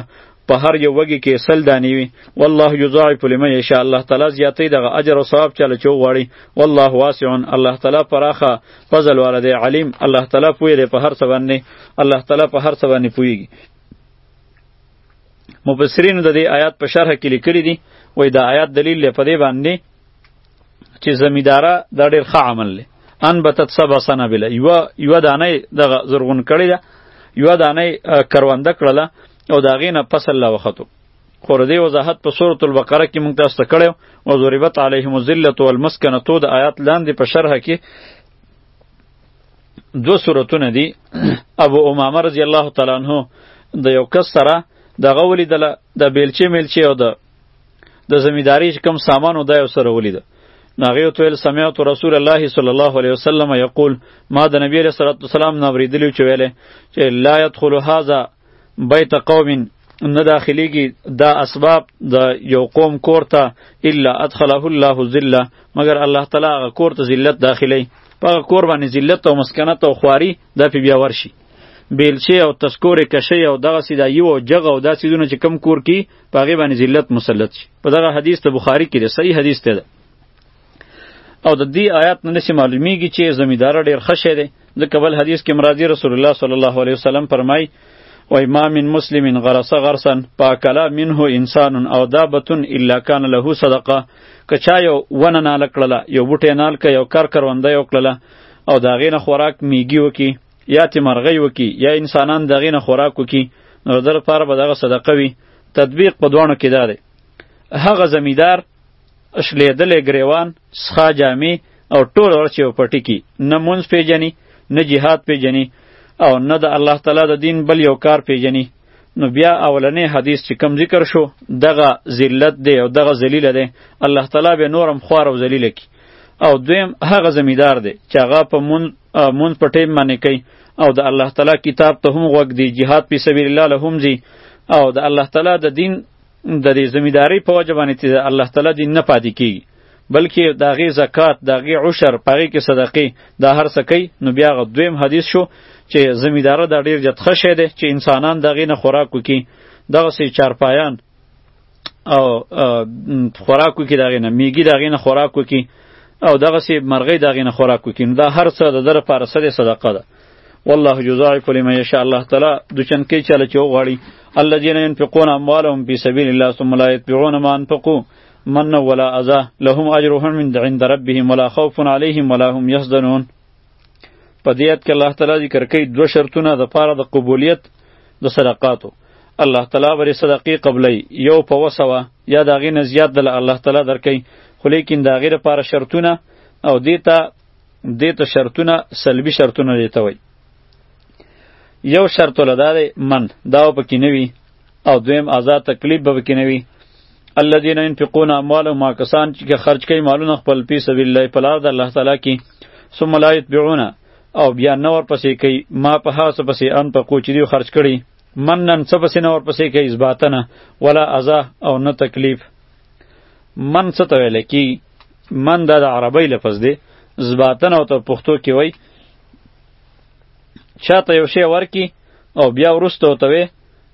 په هر یو وږي کې سل دانې وي والله یضاعف لمن یشاء الله تعالی زیاتې دغه اجر او ثواب چاله چې وغواړي والله واسع الله تعالی پراخه فضل والا دی علیم الله تعالی پوی دی په هر څه باندې الله تعالی په هر څه باندې پویږي مفسرین د دې آیات په شرح کې لیکلي دي وای دا آیات دلیل لري په دې باندې چې زمیدارا دا ډېر ښه عمل دی ان بتت سبع سنه بلا یو یو دانه دغه زرغون کړی دا یو دانه کرونده کړله او دا غینه پس الله وختو خو دې وضاحت په سورۃ البقره کې مونږ تاسو ته کړو او ضربت علیهم الذلت والمسکنه تو د آیات لاندې په شرح کې دو سورتونه دي ابو امامه رضی الله تعالی عنہ د یو کس سره د غولی د د بیلچې میلچې او د د زمیداری کم سامان او د یو سره ولید ناغه تو ال سمعت رسول الله صلی الله علیه وسلم یقول ما د نبی صلی الله علیه وسلم نو ریدلی چې ویله چې لا يدخل هذا بیت قوم نه داخليږي دا اسباب د دا یو قوم کورته الا ادخله الله ذله مگر الله تعالی هغه کورته ذلت داخلي په کور باندې ذلت او مسکنت او خواري د پی بیا ورشي بیلچه او تسکور کشه او دغه سیدا یو او جغ او داسې دونه چې کم کور کی پاغه باندې ذلت مسلط شي په دغه حدیث ته بخاری کې ده صحیح حدیث ته ده او د دې آیات نه نشي معلومیږي چې زمیدار ډیر خشه دی د کبل حدیث کې مرادی رسول الله صلی الله علیه وسلم فرمای و ما من مسلم غرس غرسا پاکلا منه انسان او دابه الا کان له صدقه کچا یو ونه نه لکړه یو بوټی نه لکه یو کار کرونده یو کړه او دا غینه خوراک میږي وکي یا تی مرغی وکي یا انسانان دا غینه خوراک وکي نو در پاره به دغه صدقه وي تطبیق په دوانو کې داره هغه زمیدار شلیدلې ګریوان سخا جامې او ټول ورځ یو پټی کی نه مونځ پیژني نه جهاد پیژني او نه د الله تعالی د دین بل یو کار پیژني نو بیا اولنې حدیث چې کم ذکر شو دغه ذلت دی او دغه ذلیل دی الله تعالی به نورم خوار او ذلیل کی او دویم هغه زمیدار دی چې هغه په مون مون په ټیم باندې کوي او د الله تعالی کتاب ته هم غوږ دی جهاد په سبیل الله له هم زی او د الله تعالی د دین د دې زمیداری په وجه باندې چې الله تعالی دې نه پاتې کیږي بلکې دا غي زکات دا غي عشر پغې کې صدقې دا هر څه کوي نو بیا غو دویم حدیث شو چې زمیدار دا ډیر جت خشه دی چې انسانان دا غي نه خوراک کوي دغه سي چارپایان او خوراک کوي دا غي نه میګي دا غي نه خوراک کوي او دغه سي مرغې دا غي نه خوراک کوي دا هر څه د در پر سره صدقه ده والله یضاعف لمن یشاء الله تعالی دوچن کې چاله چې وغواړي الذين ينفقون اموالهم في سبيل الله ثم لا يتبعون ما انفقوا من ولا اذى لهم اجرهم من عند ربهم ولا خوف عليهم ولا هم يحزنون په دې آیت کې الله تعالی ذکر کوي دوه شرطونه د پاره د قبولیت د صدقاتو الله تعالی ورې صدقې قبلې یو په وسوه یا داغې نه زیات د الله تعالی درکې خو لیکن داغې لپاره شرطونه او دیتا دې ته شرطونه سلبي شرطونه دي ته وایي یو شرط ولدا دی من دا پکې نه وي او دویم آزاد تکلیف به پکې نه وي الذين ينفقون اموالهم ما کسان چې خرج کوي مالونه خپل په سبیل الله په لار د الله تعالی کې ثم لا يتبعون او بیا نه ورپسې کوي ما په هغه څه پسې ان په کوچ دی خرج کړي من نن څه پسې نه ورپسې کوي اثباتنه ولا اذا او نه تکلیف من څه ته ویل کی من دا د عربی لفظ دی زباتن او ته پښتو کې وای چاته یو شی ورکی او بیا ورسته وته وی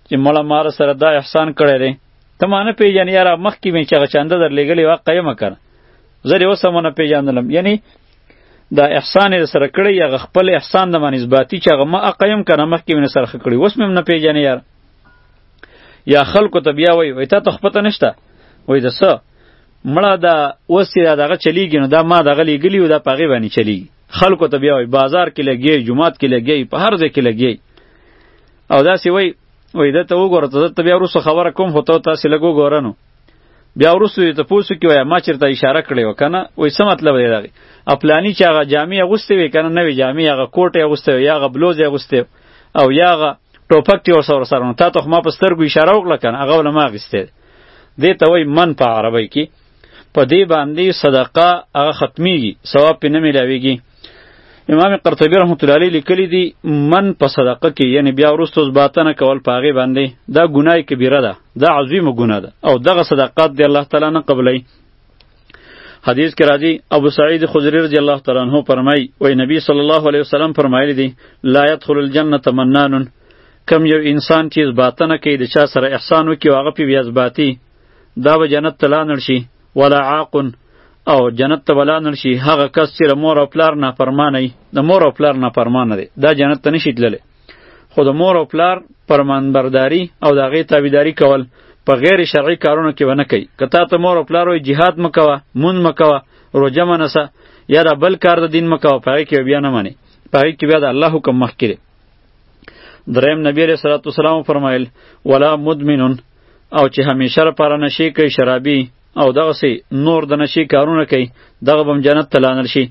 چې مړه مار سره دا احسان کړی دی ته مانه پیژنې یاره مخکې مې چې هغه چنده در لېږلې وه قیمه کړه زه دې اوس هم ونه پیژندلم یعنی دا احسان یې سره کړی هغه خپل احسان د معنی اثباتي چې هغه ما قیم کنه مخکې مې سره کړی اوس مې نه پیژنې یار یا خلکو ته بیا وای وای ته تخپته نشته وای د څه مړه دا اوس چې دا دغه چلیږي نو دا ما دغه لیږلي او دا په هغې باندې چلیږي خلکو ته بیا وایي بازار کې لګیږي جومات کې لګیږي په هر ځای کې لګیږي او داسې وایي وایي ده ته وګوره ته ته بیا وروسته خبره کوم خو ته تاسې لږ وګوره نو بیا وروسته یې تپوس وکړي وایه ما چېرته اشاره کړې وه که نه وایي څه مطلب دی د هغې او پلاني چې هغه جامې اغوستې وې که نه نوې جامې هغه کوټ یې اغوستی و یا هغه بلوز یې اغوستی او یا هغه ټوپک یې ورسره ورسره نو تا ته خو ما په سترګو اشاره وکړه که نه هغه له ما اخیستی دې ته وایي من په عربی کې په دې باندې صدقه هغه ختمیږي ثواب پې نه میلاویږي امام قرطبی رحمت الله علیه لیکلی دی من په صدقه کې یعنی بیا وروسته زباتنه کول پاغه باندې دا ګناه کبیره ده دا عظیمه ګناه ده او دغه صدقات دی الله تعالی نه قبلای حدیث کې راځي ابو سعید خدری رضی الله تعالی عنہ فرمایي وای نبی صلی الله علیه وسلم فرمایلی دی لا يدخل الجنه منان کم یو انسان چې باطنه کوي د چا سره احسان وکي او هغه پی بیا باتی دا به جنت ته لانړ شي ولا عاق او جنت ته ولانړ شي هغه کس چې مور او پلار نه فرمانه د مور او پلار نه فرمانه دی دا جنت ته نشي تللی خو د مور او پلار پرمانبرداری او د هغې تابعداري کول په غیر شرعي کارونو کې ونه کوي که تا ته مور او پلار وایي جهاد مه کوه مون مه کوه روژه مه نسه یا دا بل کار د دین مه کوه په هغې کې بیا نه منې په هغې کې بیا د الله حکم مخکې دی دریم نبی علیه صلات وسلام فرمایل ولا مدمنون او چې همیشه لپاره نشې کوي شرابي او دغه سي نور د نشي کارونه کوي دغه بم جنت ته لانل شي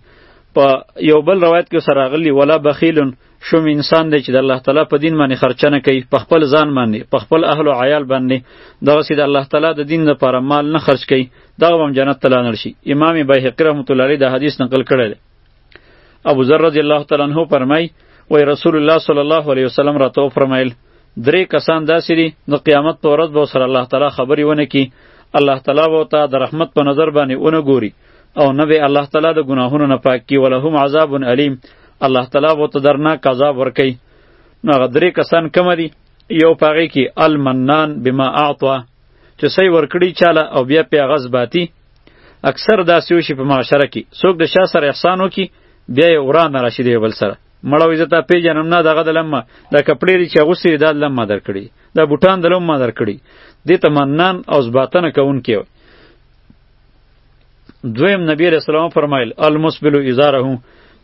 په یو بل روایت کې سره غلی ولا بخیلن شوم انسان دی چې د الله تعالی په دین باندې خرچه نه کوي په خپل ځان باندې په خپل اهل او عیال باندې دغه سي د الله تعالی د دین لپاره مال نه خرج کوي دغه بم جنت ته لانل شي امام بیهقی رحمت الله علیه دا حدیث نقل کړی دی ابو ذر رضی الله تعالی عنہ فرمای وای رسول الله صلی الله علیه وسلم راته فرمایل درې کسان داسې دي د قیامت په ورځ به سره الله تعالی خبرې ونه کی الله تعالی به ته د رحمت په نظر باندې ونه ګوري او نه به الله تعالی د ګناهونو نه پاک کی ولهم عذاب علیم الله تعالی به ته درناک عذاب ورکي نو هغه درې کسان کم دي یو پاغي کې المنان بما اعطا چې سې ورکړي چاله او بیا په غز باتی اکثر داسې وشي په معاشره کې څوک د شاه سره احسان وکي بیا یې وران راشي دی بل سره مړه وې زه تا پیژنم نه دغه د لمه دا کپړې دي چې اغوستې دي دا د لمه درکړي دا بوټان د لمه درکړي دې ته منان او ځباتنه کوونکی وي دویم نبی علیہ السلام فرمایل المسبل ازاره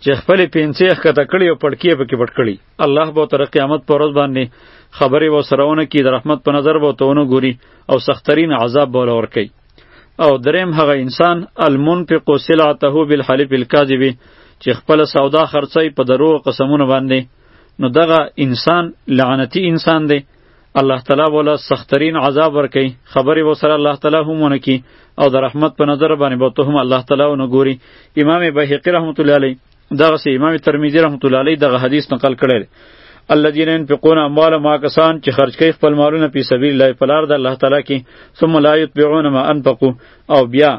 چې خپل پینڅې ښکته کړي او پړکې پکې پټ کړي الله به تر قیامت پر ورځ باندې خبرې و سرهونه کې د رحمت په نظر به تونه ګوري او سخترین عذاب به ورکړي او دریم هغه انسان المنفق سلعته بالحلف الكاذب چې خپل سودا خرڅي په درو قسمونه باندې نو دغه انسان لعنتی انسان دی الله تعالی ولا سخترین عذاب ورکي خبرې وسره الله تعالی هم ونکي او د رحمت په نظر باندې به ته هم الله تعالی ونه ګوري امام بهقي رحمت الله علیه دغه سي امام ترمذی رحمت الله علیه دغه حدیث نقل کړی دی الذين ينفقون اموالهم ما کسان چې خرج کوي خپل مالونه په سبیل الله په لار د الله تعالی کې ثم لا يتبعون ما انفقوا او بیا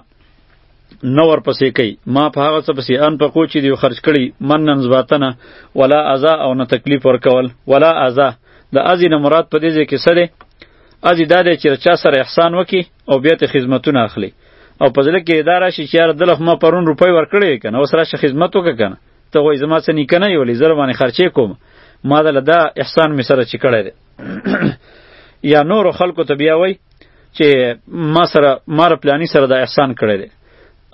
نو ورپسې کوي ما په هغه څه پسې ان په کو چې دی خرج کړي منن زباتنه ولا اذا او نه تکلیف ورکول ولا اذا د ازینه مراد په دې ځای کې سره ازی دا دی چې چا سره احسان وکي او بیا ته خدمتونه اخلي او په ځل کې اداره شي چې یار دلخ ما پرون روپۍ ورکړې کنه اوس راشه خدمت وکړه کنه ته وای زما څه نیکنه یو لیزر باندې خرچې کوم ما دل دا احسان می سره چکړې ده یا نور خلکو ته بیا وای چې ما سره مار پلانی سره دا احسان کړی دی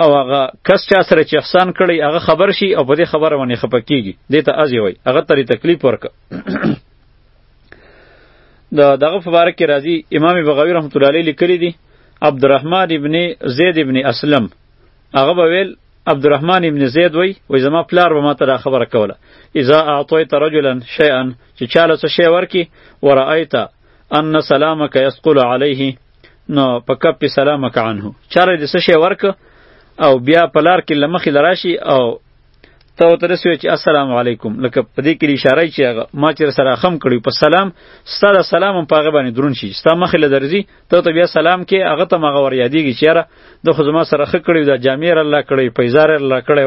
او هغه کس چا سره چې احسان کړی هغه خبر شي او په دې خبره باندې خپکیږي دې ته ازي وای هغه تری تکلیف ورک د دغه مبارک کې راځي امام بغوی رحمت الله علیه لیکلی دی عبدالرحمن ابن زید ابن اسلم هغه به ویل عبدالرحمن ابن زید وی وای زما پلار به ماته دا خبره کوله اذا اعطیت رجلا شیئا چې چاله څه شی ورکی ورایت ان سلامک یسقل علیه نو په کپ سلامک عنه چاله دې څه شی ورک او بیا پلار کې لمخې لراشي او ته ورته رسوي چې السلام علیکم لکه په دې کې اشاره یې چې هغه ما چې سره خم کړی په سلام ستا د سلام هم په هغه باندې درون شي ستا مخې له درځي ته ته بیا سلام کې هغه ته مغه ور یادېږي چې یاره د خو زما سره ښه کړی دا جامې را الله کړی پیزار را الله کړی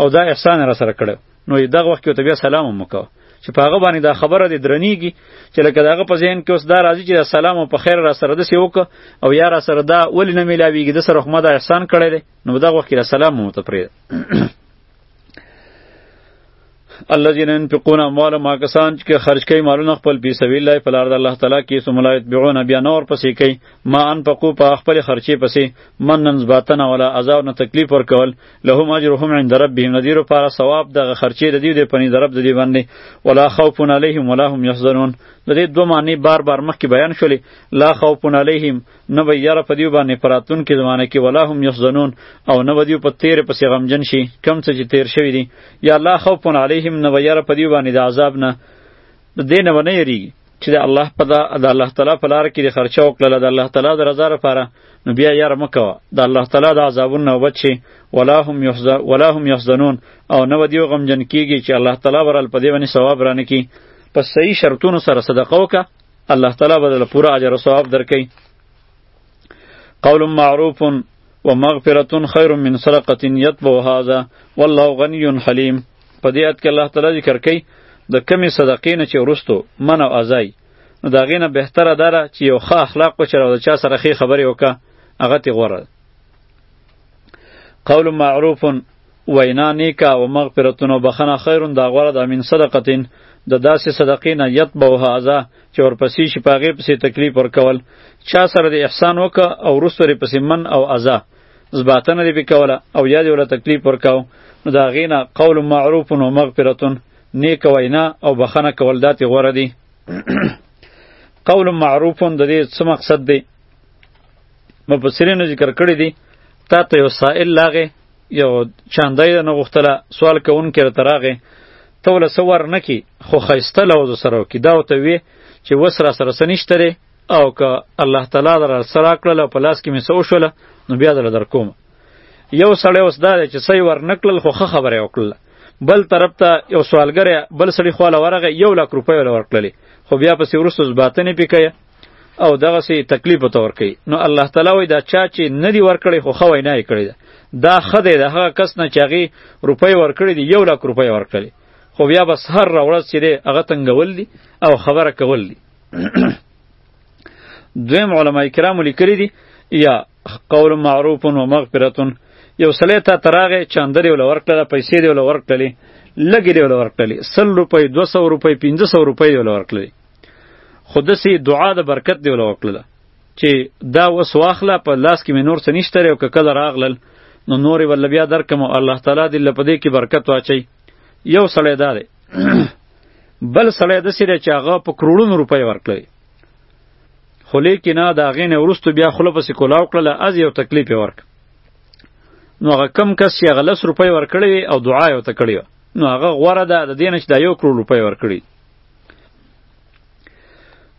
او دا احسان را سره کړی نو دغه وخت کې ته بیا سلام هم وکړه چې په هغه باندې دا خبره دې درنیږي چې لکه داغه په ذهن کې اوس دا راځي چې دا سلام او په خیر را سره دسې وکړه او یا را سره دا ولې نه میلاویږي د سره خو ما دا احسان کړی دی نو په دغه وخت کې سلام مو ته پرېږده الذين ينفقون اموالهم هغه کسان چې خرج کوي مالونه خپل په سبیل الله په لار د الله تعالی کې ثم لا يتبعون بیا نور پسې کوي ما انفقوا په خپل خرچې پسې منن ذباتن ولا عذاب نه تکلیف ورکول لهم اجرهم عند ربهم نذیر پر ثواب د خرچې د دې د پنی درب د دې باندې ولا خوف علیهم ولا هم يحزنون د دې دوه معنی بار بار مخکې بیان شولې لا خوف علیهم نه به یاره په دیو باندې پراتون کې زمانه کې ولا هم یحزنون او نه به دیو په تیر پسې غمجن شي کم څه چې تیر شوی دي یا الله خوف علیهم نه به یاره په دیو باندې د عذاب نه د دین نه نه یریږي چې د الله په د الله تعالی په لار کې د خرچه وکړه د الله تعالی د رضا لپاره نو بیا یاره مکو د الله تعالی د عذابونو نه وبچ شي ولا هم یحزن ولا هم یحزنون او نه به دیو غمجن کیږي چې الله تعالی ورل په دې باندې ثواب رانه کی په صحیح شرطونو سره صدقه وکړه الله تعالی به له پوره اجر او ثواب درکړي قول معروف و مغفرة خیر من سرقه یتبع هذا والله غنی حلیم په دې آیت کې الله تعالی ذکر کوي د کمی صدقې نه چې ورستو من او ازای نو دا غینه بهتره داره چې یو ښه اخلاق وچره او چا سره خې خبرې وکړه هغه تی غوره قول معروف وینا نیکه او مغفرتون او بخنه خیر دا غوړه د امین صدقتین د داسې صدقې نه یتبعها اذا چې ورپسې شي په هغې پسې تکلیف ورکول چا سره د احسان وکړه او وروسته یې پسې من او اذا زباتنه دې پې کوله او یا دې ورله تکلیف ورکاو نو د هغې نه قول معروف و مغفرتون نیکه وینا او بخنه کول دا ترې غوره دي قول معروف د دې څه مقصد دی مفسرینو ذکر کړی دی تا ته یو سائل لاغې یو چانده یې نه غوښتله سوال کوونکی راته راغی ته وله څه ورنه کړي خو ښایسته لوظو سره وکړي دا ورته وې چې وس را سره څه نشته دی او که الله تعالی در څه راکړل او په لاس کې مې څه وشوله نو بیا درله در کوم یو سړی اوس دا دی چې څه یې ورنه کړل خو ښه خبره یې وکړله بل طرف ته یو سوالګر بل سړي خواله ورغی یو لاک روپۍ له ورکړلې خو بیا پسې وروسته زباتنې پې کوي او دغه سي تکلیف ته ور کوي نو الله تعالی وای دا چا چې ندی ور کړی خو خو نه یې کړی دا خدای د هغه کس نه چاغي روپۍ ور کړی دی یو لک روپۍ ور کړی خو بیا بس هر ورځ چې دی هغه تنګول دی او خبره کول دی دویم علما کرام لیکلی دی یا قول معروف و مغفرت یو سلی تا تراغه چاندری ول ورکړه پیسې دی ول ورکړلې لګې دی ول ورکړلې 100 روپۍ 200 روپۍ 1500 روپۍ ول ورکړلې خو داسې دعا د برکت دی ولا وکړله چې دا وس واخله په لاس کې مې نور څه نشته او که کله راغلل نو نورې ول بیا درکم او الله تعالی دې لپاره دې کې برکت واچي یو سړی دا دی بل سړی د سره چې هغه په کروڑونو روپۍ ورکړي خو لیکن دا غین ورستو بیا خله پس کولا وکړه از یو تکلیف ورک نو هغه کم کس چې هغه لس روپۍ ورکړي او دعا یې وته کړې نو هغه غوره ده د دې نه چې دا یو کروڑ روپۍ ورکړي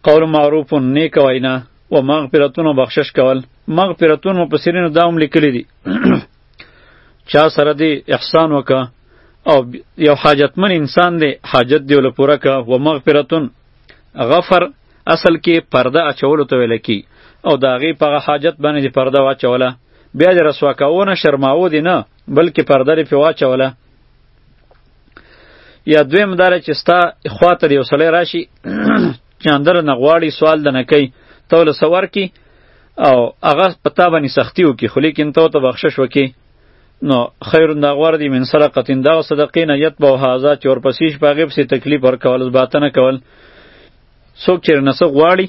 قول معروف نیک وینا و مغفرتون و بخشش کول مغفرتون و پسیرین دا هم لیکلی دی چا سره دی احسان وکا او یو حاجتمن انسان دی حاجت دی ول پوره کا و مغفرتون غفر اصل کې پرده اچولو ته ویل کی او دا غي په حاجت باندې پرده واچوله بیا د رسوا کاونه شرماو دی نه بلکې پرده لري په واچوله یا دویم داره چې ستا خواته دی یو سړی راشي چاندر نه غواړي سوال د نه کوي ته له سوار کی او هغه پتا باندې سختی وکي خو لیکن ته ته بخشش وکي نو خیر دا غوړ دی من سره قطین دا صدقې نه یت به هاذا چور پسیش باغې پسې تکلیف ور کول باتنه کول څوک چې نسو غواړي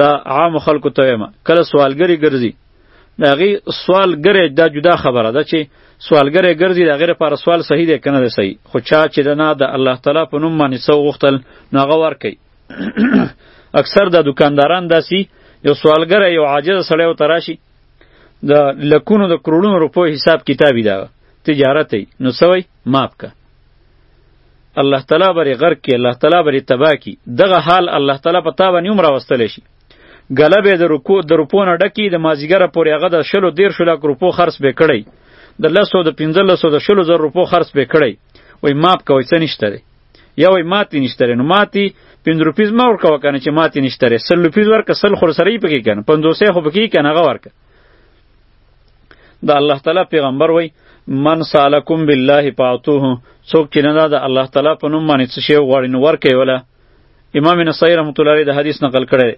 دا عام خلکو ته ما کله سوالګری ګرځي د هغې سوالګری دا جدا خبره ده چې سوالګری ګرځي د هغې لپاره سوال صحیح دی که نه دی صحیح خو چا چې د نه د الله تعالی په نوم باندې څه وغوښتل نو هغه ورکوي اکثر د دکانداران داسي یو سوالګر یو عاجز سړی ورته راشي د لکونو د کروړونو روپو حساب کتابي دا تجارت دی نو سوی ماف که الله تعالی بری غرق کی الله تعالی بری تبا کی دغه حال الله تعالی په تا باندې عمر واستلی شي ګله به د رکو د روپو نه ډکی د مازیګره پورې هغه د شلو دیر شو لاک روپو خرڅ به کړی د لسو د پنځه لسو د شلو زر روپو خرڅ به کړی وای ماپ کوي څه نشته دی یا وای ماتی نشته نو ماتی پنځ روپیز ما ورکوه کنه چې ماتی نشته دی سل روپیز ورکه سل خور سره یې پکې کنه پنځوسې خو پکې کنه هغه ورکه د الله تعالی پیغمبر وای من سالکم بالله پاتوه څوک چې نه ده د الله تعالی په نوم باندې څه شی غواړي نو ورکوي وله امام نسائی رحمت الله علیه د حدیث نقل کړی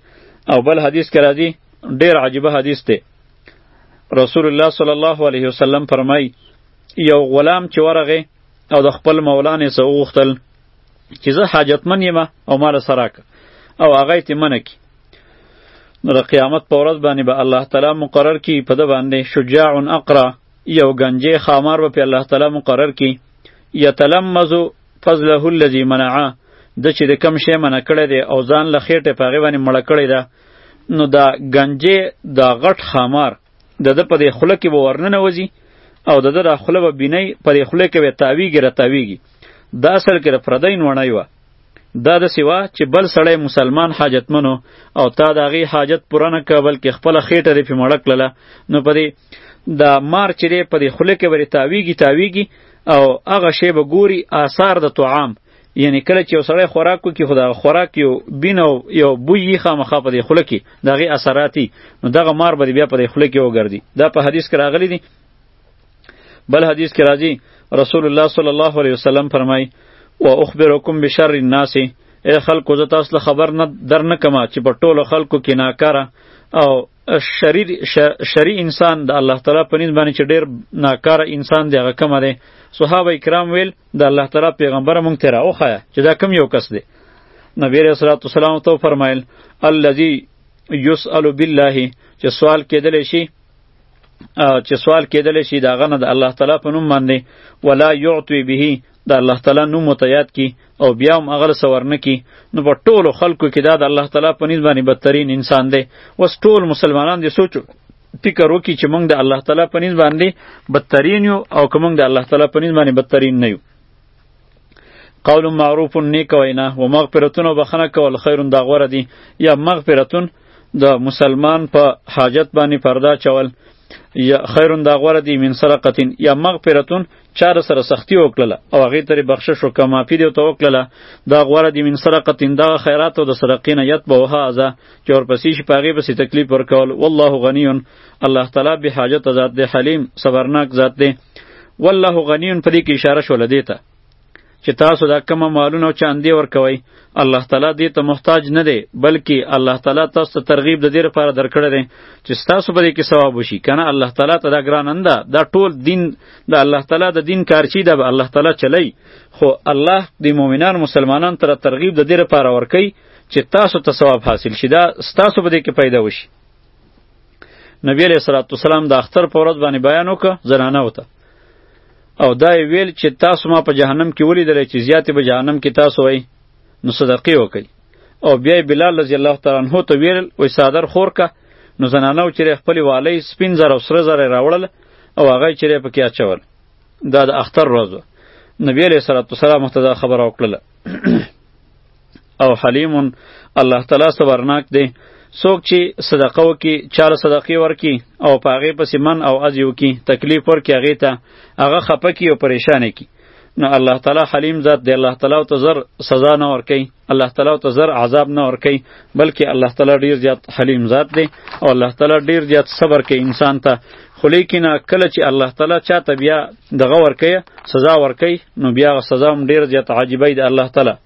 او بل حدیث کې راځي ډیر عجیبه حدیث دی رسول الله صلی الله علیه وسلم فرمای یو غلام چې ورغه او د خپل مولا نه سو غوښتل چې زه حاجتمن یم او مال سراک او هغه ته منکی نو د قیامت په ورځ باندې به با الله تعالی مقرر کی په د باندې شجاع اقرا یو گنجه خامار به په الله تعالی مقرر کی یتلمزو فضله الذي منعه د چې د کم شی منع کړی دی او ځان له خېټې په هغې باندې مړه کړې ده نو دا ګنجې دا غټ ښامار د ده په دې خوله کې به ورننوځي او د ده دا خوله به بینۍ په دې خوله کې به تاویږي راتاویږي دا اصل کې د پردۍ نوڼی وه دا داسې وه چې بل سړی مسلمان حاجتمنو او تا د هغې حاجت پوره نه کړه بلکې خپله خېټه دې پې مړه کړله نو په دې دا مار چې دی په دې خوله کې به تاویږي تاویږي او هغه شی به ګوري آثار د طعام یعنی کله چې یو سړی خوراک کوي خو دا خوراک یو بین او یو بوی یې خامخا په دې خوله کې د هغې اثراتي نو دغه مار به بیا په دې خوله کې وګرځي دا په حدیث کې راغلی دی بل حدیث کې راځي رسول الله صلی الله علیه وسلم فرمای و اخبرکم بشر الناس ای خلکو زه تاسو له خبر نه در نه کما چې په ټولو خلکو کې ناکاره او شری شری انسان د الله تعالی په نس باندې چې ډیر ناکاره انسان دی هغه کوم دی صحابه کرام ویل د الله تعالی پیغمبر مونږ ته راوخایه چې دا کم یو کس دی نبی رسول الله صلی الله علیه فرمایل الذی یسأل بالله چې سوال کېدل شي چې سوال کېدل شي دا غنه د الله تعالی په نوم باندې ولا یعطی به د الله تعالی نوم متیاد کی او بیا هم هغه څه ورنکي نو په ټولو خلکو کې دا د الله تعالی په نسبت باندې بدترین انسان دی اوس ټول مسلمانان دې سوچ فکر وکړي چې موږ د الله تعالی په نسبت باندې بدترین یو او که موږ د الله تعالی په نسبت باندې بدترین نه یو قول معروف نیک وینا و مغفرتون او بخنه کول خیرون دا غوره دی یا مغفرتون د مسلمان په حاجت باندې پردا چول یا خیرون دا غوره دی من سرقتین یا مغفرتون چاره سره سختی وکړله او هغه ترې بخشش او کمافی دی ته وکړله دا غوړه دی من سره قتین دا خیرات او د سرقین یت به وها ازا چې ورپسې شي پاغه پسې تکلیف ورکول والله غنی الله تعالی به حاجت ذات دی حلیم صبرناک ذات دی والله غنی په دې کې اشاره شول دیته چې تاسو دا کومه مالونه او چاندې ورکوي الله تعالی دې ته محتاج نه دی بلکې الله تعالی تاسو ته ترغیب د دې لپاره درکړی دی چې تاسو به دې کې ثواب وشي کنه الله تعالی ته دا ګران انده دا ټول دین د الله تعالی د دین کارچی ده به الله تعالی چلی خو الله د مؤمنان مسلمانان تر ترغیب د دې لپاره ورکي چې تاسو ته ثواب حاصل شي دا تاسو به دې کې پیدا وشي نبی علیہ الصلوۃ والسلام د اختر په ورځ باندې بیان وکړ زنانه وته او دا یې ویل چې تاسو ما په جهنم کې ولیدلی چې زیاتې به جهنم کې تاسو وئ نو صدقې وکړئ او بیا یې بلال رضی الله تعالی عنه ته ویل وایي څادر خور که نو زنانو چې خپلې والۍ سپین زر او سره زر یې راوړل او هغه یې چې پکې اچول دا د اختر ورځ وه نبی علیه السلام ورته دا خبره وکړله او حلیم الله تعالی صبرناک دی څوک چې صدقه وکي چاله صدقې ورکي او په هغې پسې من او از یو کی تکلیف ورکي هغې ته هغه خپه کی او پریشانه کی نو الله تعالی حلیم ذات دی الله تعالی ته زر سزا نه ورکي الله تعالی ته زر عذاب نه ورکي بلکې الله تعالی ډیر زیات حلیم ذات دی او الله تعالی ډیر زیات صبر کوي انسان ته خو لیکن کله چې الله تعالی چاته بیا دغه ورکي سزا ورکي نو بیا سزا هم ډیر زیات عجیبه دی الله تعالی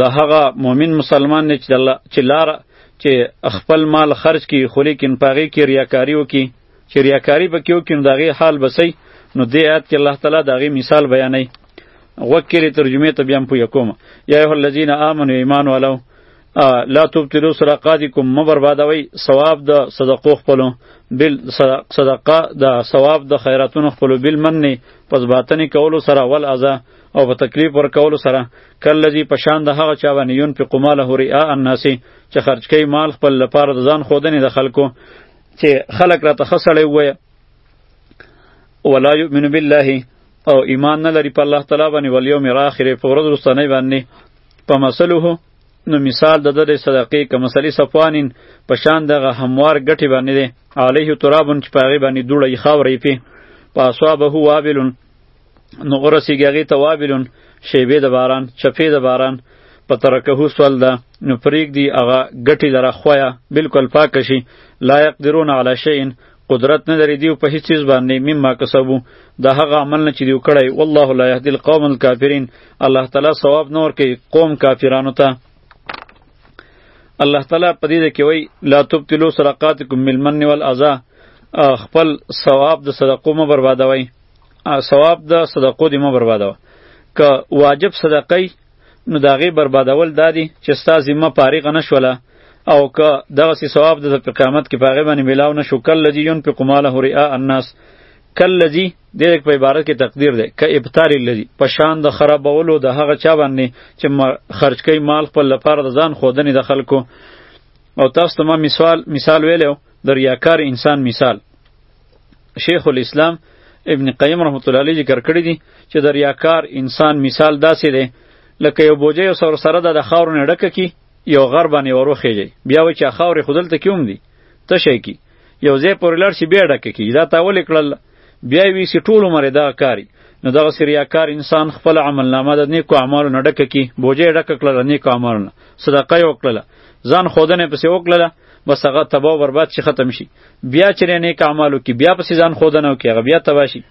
د هغه مؤمن مسلمان نه چې لار چې خپل مال خرج کی خو لیکن پاغي کې ریاکاری وکي چې ریاکاری پکې وکي نو دغه حال بسي نو دې آیات کې الله تعالی دغه مثال بیانوي وکړي ترجمه ته بیا پوی کوم یا ایه الذین آمنو ایمان ولو لا تبتلوا صدقاتکم مبربادوي ثواب د صدقو خپلو بل صدقه د ثواب د خیراتونو خپلو بل منني پس باطنی کولو سره ول اذا او په تکلیف ورکولو سره کله دی په شان د هغه چا باندې یون په قماله ریا الناس چې خرج کوي مال خپل لپاره د ځان خودنې د خلکو چې خلک را تخسړې وای ولا یؤمن بالله او ایمان نه لري په الله تعالی باندې ول یوم الاخر په ورځ رستنې باندې په مسلوه نو مثال د دې صدقې کوم مسلې صفوانین په شان دغه هموار ګټي باندې دی علیه ترابن چې پاغي باندې دوړې خاورې پی پاسوا به هو وابلن نو ورسیږي هغې ته وابلون شیبې د باران چپې د باران په ترکه سول ده نو پرېږدي هغه ګټې لره خویه بلکل پاکه شي لا یقدرون علی شیء قدرت نه لري دیو په هیڅ چیز باندې مما کسبو دا هغه عمل نه چې دیو کړی والله لا یهدی القوم الکافرین الله تعالی ثواب نور کوي قوم کافرانو ته الله تعالی په دې کې وای لا تبتلوا صدقاتکم بالمن والاذى خپل ثواب د صدقو مو بربادوي ثواب د صدقو دی مو بربادوه که واجب صدقه نو داغه بربادول دادی چې ستا ذمہ فارغ نه شوله او که دغه سی ثواب د په قیامت کې پاغه باندې ملاو نشو کل لذي يون په قماله ریا الناس کل لذي د دې په عبارت کې تقدیر ده ک ابتار لذي په شان د خرابولو د هغه چا باندې چې خرج کوي مال خپل لپاره د ځان خودنې د خلکو او تاسو ته ما مثال مثال ویلو د ریاکار انسان مثال شیخ الاسلام ابن قیم رحمت الله علیه ذکر کړی دی چې د ریاکار انسان مثال داسې دی لکه یو بوجه یو سر سره د خاور نه ډکه کی یو غر باندې وروخیږي بیا و چې خاور خودل ته کیوم دی تشه کی یو ځای پر لړ شي بیا ډکه کی دا تا ولې کړل بیا وی سی ټول عمر دا کاری نو دغه سریاکار انسان خپل عمل نامه د نیکو اعمالو نه ډکه کی بوجه ډکه کړل نیکو اعمالو صدقه یې وکړله ځان ښودنې پسې وکړله بس هغه تباہ برباد شي ختم شي بیا چې نیک اعمالو کې بیا پسې ځان خودنه وکړي هغه بیا تباه شي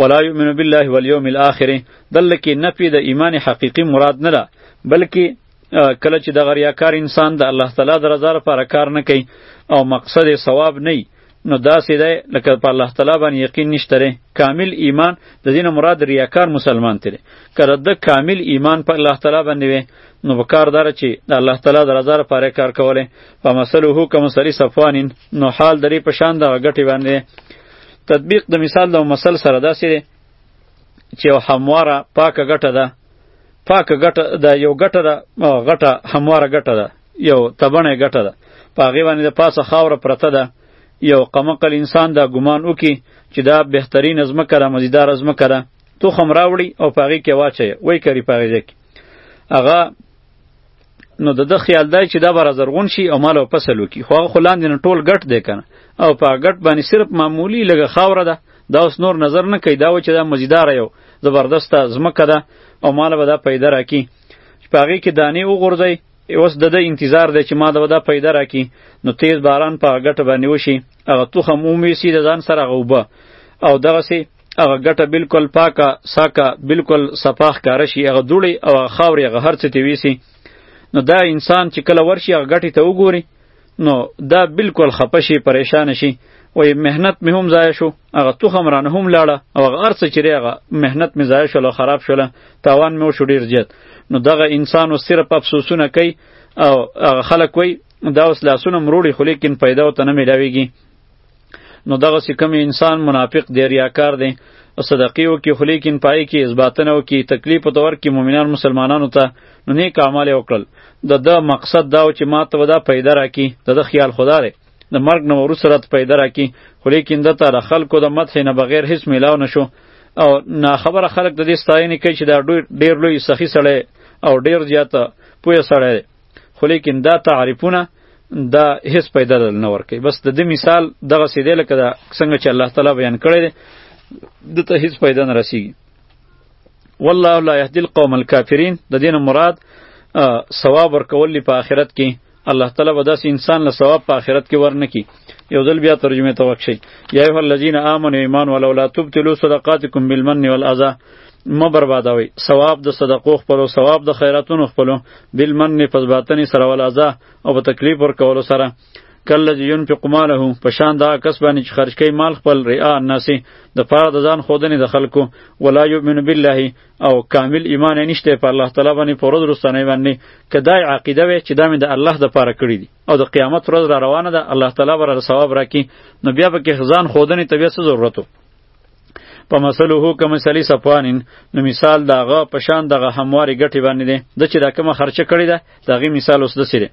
ولا یؤمن بالله والیوم الاخر دلته کې نفي د ایمان حقیقي مراد نه ده بلکې کله چې د غریاکار انسان د الله تعالی د رضا لپاره کار نه کوي او مقصد یې ثواب نه نو داسې دی لکه په الله تعالی باندې یقین نشته دی کامل ایمان د دې نه مراد ریاکار مسلمان دی که د کامل ایمان په الله تعالی باندې وي نو په کار داره چې د الله تعالی د رضا لپاره کار کولی په مسلو هو که مسلې صفوانین نو حال درې په شان دغه ګټې باندې تطبیق د مثال د مسل سره داسې دی چې یو همواره پاکه ګټه ده پاکه ګټه د یو ګټه ده غټه همواره ګټه ده یو تبنه ګټه ده په هغې باندې د پاسه خاوره پرته ده یو قمقل انسان دا ګمان وکړي چې دا بهترین ځمکه ده مزیداره ځمکه ده تخم راوړي او په هغې کې واچوي وایي کري په هغې ځای کې هغه نو د ده خیال دی چې دا به رازرغون شي او مال او فصل وکړي خو هغه خو لاندې نه ټول ګټ دی که نه او په ګټ باندې صرف معمولی لږه خاوره ده دا اوس نور نظر نه کوي دا و چې دا مزیداره یو زبردسته ځمکه ده او مال به دا پیدا راکړي چې په هغې کې دانې وغورځوي اوس د ده انتظار دی چې ما د ودا پیدا راکړي نو تیز باران په ګټه باندې وشي هغه توخه مومي سي د ځان سره هغه اوبه او دغه سي هغه ګټه بالکل پاکه ساکه بالکل صفاخ کار شي هغه دوړي او خاورې هغه هر څه تی ویسي نو دا انسان چې کله ورشي هغه ګټې ته وګوري نو دا بالکل خپه شي پریشان شي وای مهنت مې هم ضایع شو هغه توخه مې رانه هم لاړه او هغه هر څه چې دی هغه مهنت مې ضایع شول او خراب شول تاوان مې وشو ډېر زیات نو دغه انسان اوس صرف افسوسونه کوي او هغه خلک وای دا اوس لاسونه مروړي خو لیکن پیدا ورته نه میلاویږي نو دغه سکم انسان منافق دی ریاکار دی او صدقې وکړي خو لیکن پای کې اثباتنه وکړي تکلیف ته ورکړي مؤمنان مسلمانانو ته نو نیک اعمال یې وکړل د ده مقصد دا و چې ما ته به دا پیدا راکړي د ده خیال خدا دی د مرګ نه وروسته راته پیدا راکړي خو لیکن ده ته د خلکو د مدحې نه بغیر هیڅ میلاو نه شو او ناخبره خلک د دې ستاینې کوي چې دا ډېر لوی سخي سړی او ډېر زیاته پوه سړی دی خو لیکن دا تعریفونه دا هیڅ پیدا دل نه ورکي بس د دې مثال دغه سیده لکه دا څنګه چې الله تعالی بیان کړی دی د ته هیڅ پیدا نه رسیږي والله لا يهدي القوم الكافرين د دین مراد ثواب ورکول په آخرت کې الله تعالی به داسې انسان له ثواب په آخرت کې ورنکي یو ځل بیا ترجمه ته وکشي یا ایها الذین آمنوا ایمان ولولا تبتلوا صدقاتکم بالمن والاذى مه بربادوئ ثواب د صدقو خپلو ثواب د خیراتونو خپلو بالمن په باطنې سره والعذا او په تکلیف ورکولو سره کله چې ينفق ماله په شان دا کس باندې چې خرج کوي مال خپل ریا الناس د پاره د ځان خودنې د خلکو ولا یؤمن بالله او کامل ایمان نشته په الله تعالی باندې پر ورځ رسنۍ باندې کدای عقیده وي چې دا مې د الله د پاره کړی دي او د قیامت ورځ را روانه ده الله تعالی ور ثواب راکړي نو بیا به کې خزان خودنې طبیعت ضرورتو په مسلو هو کوم سلی صفوانین نو مثال داغه پشان دغه همواري ګټي باندې دی د چې دا کومه خرچه کړی ده دغه مثال اوس د سره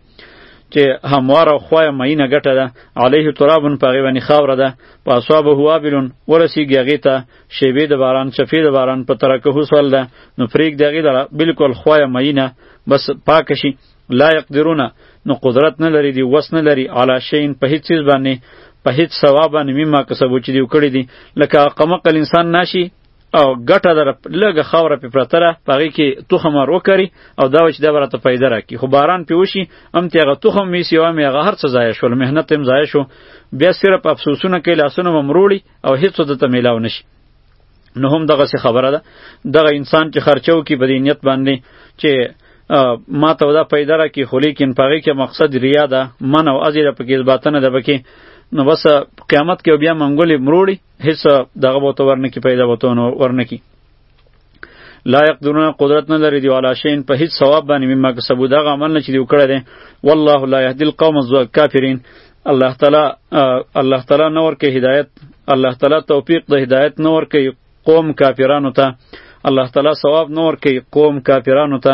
چې هموار او خوای مینه ګټه ده علیه ترابن پغی باندې خاور ده په اصحاب هوا بلون ورسیږي هغه ته شیبې د باران چفې د باران په ترکه سول ده نو فریق دغه ده بالکل خوای مینه بس پاک شي لا یقدرون نو قدرت نه لري دی وس نه لري علا شین په هیڅ چیز باندې په هیڅ ثواب باندې مما کسبو چې دی وکړي دي لکه قمقل انسان ناشي او ګټه در لګه خاوره په پرتره پغې کې تخم ور وکړي او دا چې دا برته پیدا راکړي خو باران په وشي هم ته هغه تخم میسی او هم هغه هر څه ضایع شول مهنت هم ضایع شو بیا صرف افسوسونه کوي لاسونه ممروړي او هیڅ څه د تمیلاو نشي نو هم دغه څه خبره ده دغه انسان چې خرچو کې په دې نیت باندې چې ما ته دا پیدا را کې خو لیکن پغې کې مقصد ریا ده من او ازیره پکې ځباتنه ده پکې نو بس قیامت کې بیا منګولې مروړي هیڅ دغه بوته ورنه کې پیدا بوته نو ورنه کې لا يقدرون قدرت نه لري دی والا شین په هیڅ ثواب باندې مما کسبو دا عمل نه چې دی وکړه دی والله لا يهدي القوم الكافرين الله تعالی الله تعالی نور کې هدایت الله تعالی توفیق د هدایت نور کې قوم کافرانو ته الله تعالی ثواب نور کې قوم کافرانو ته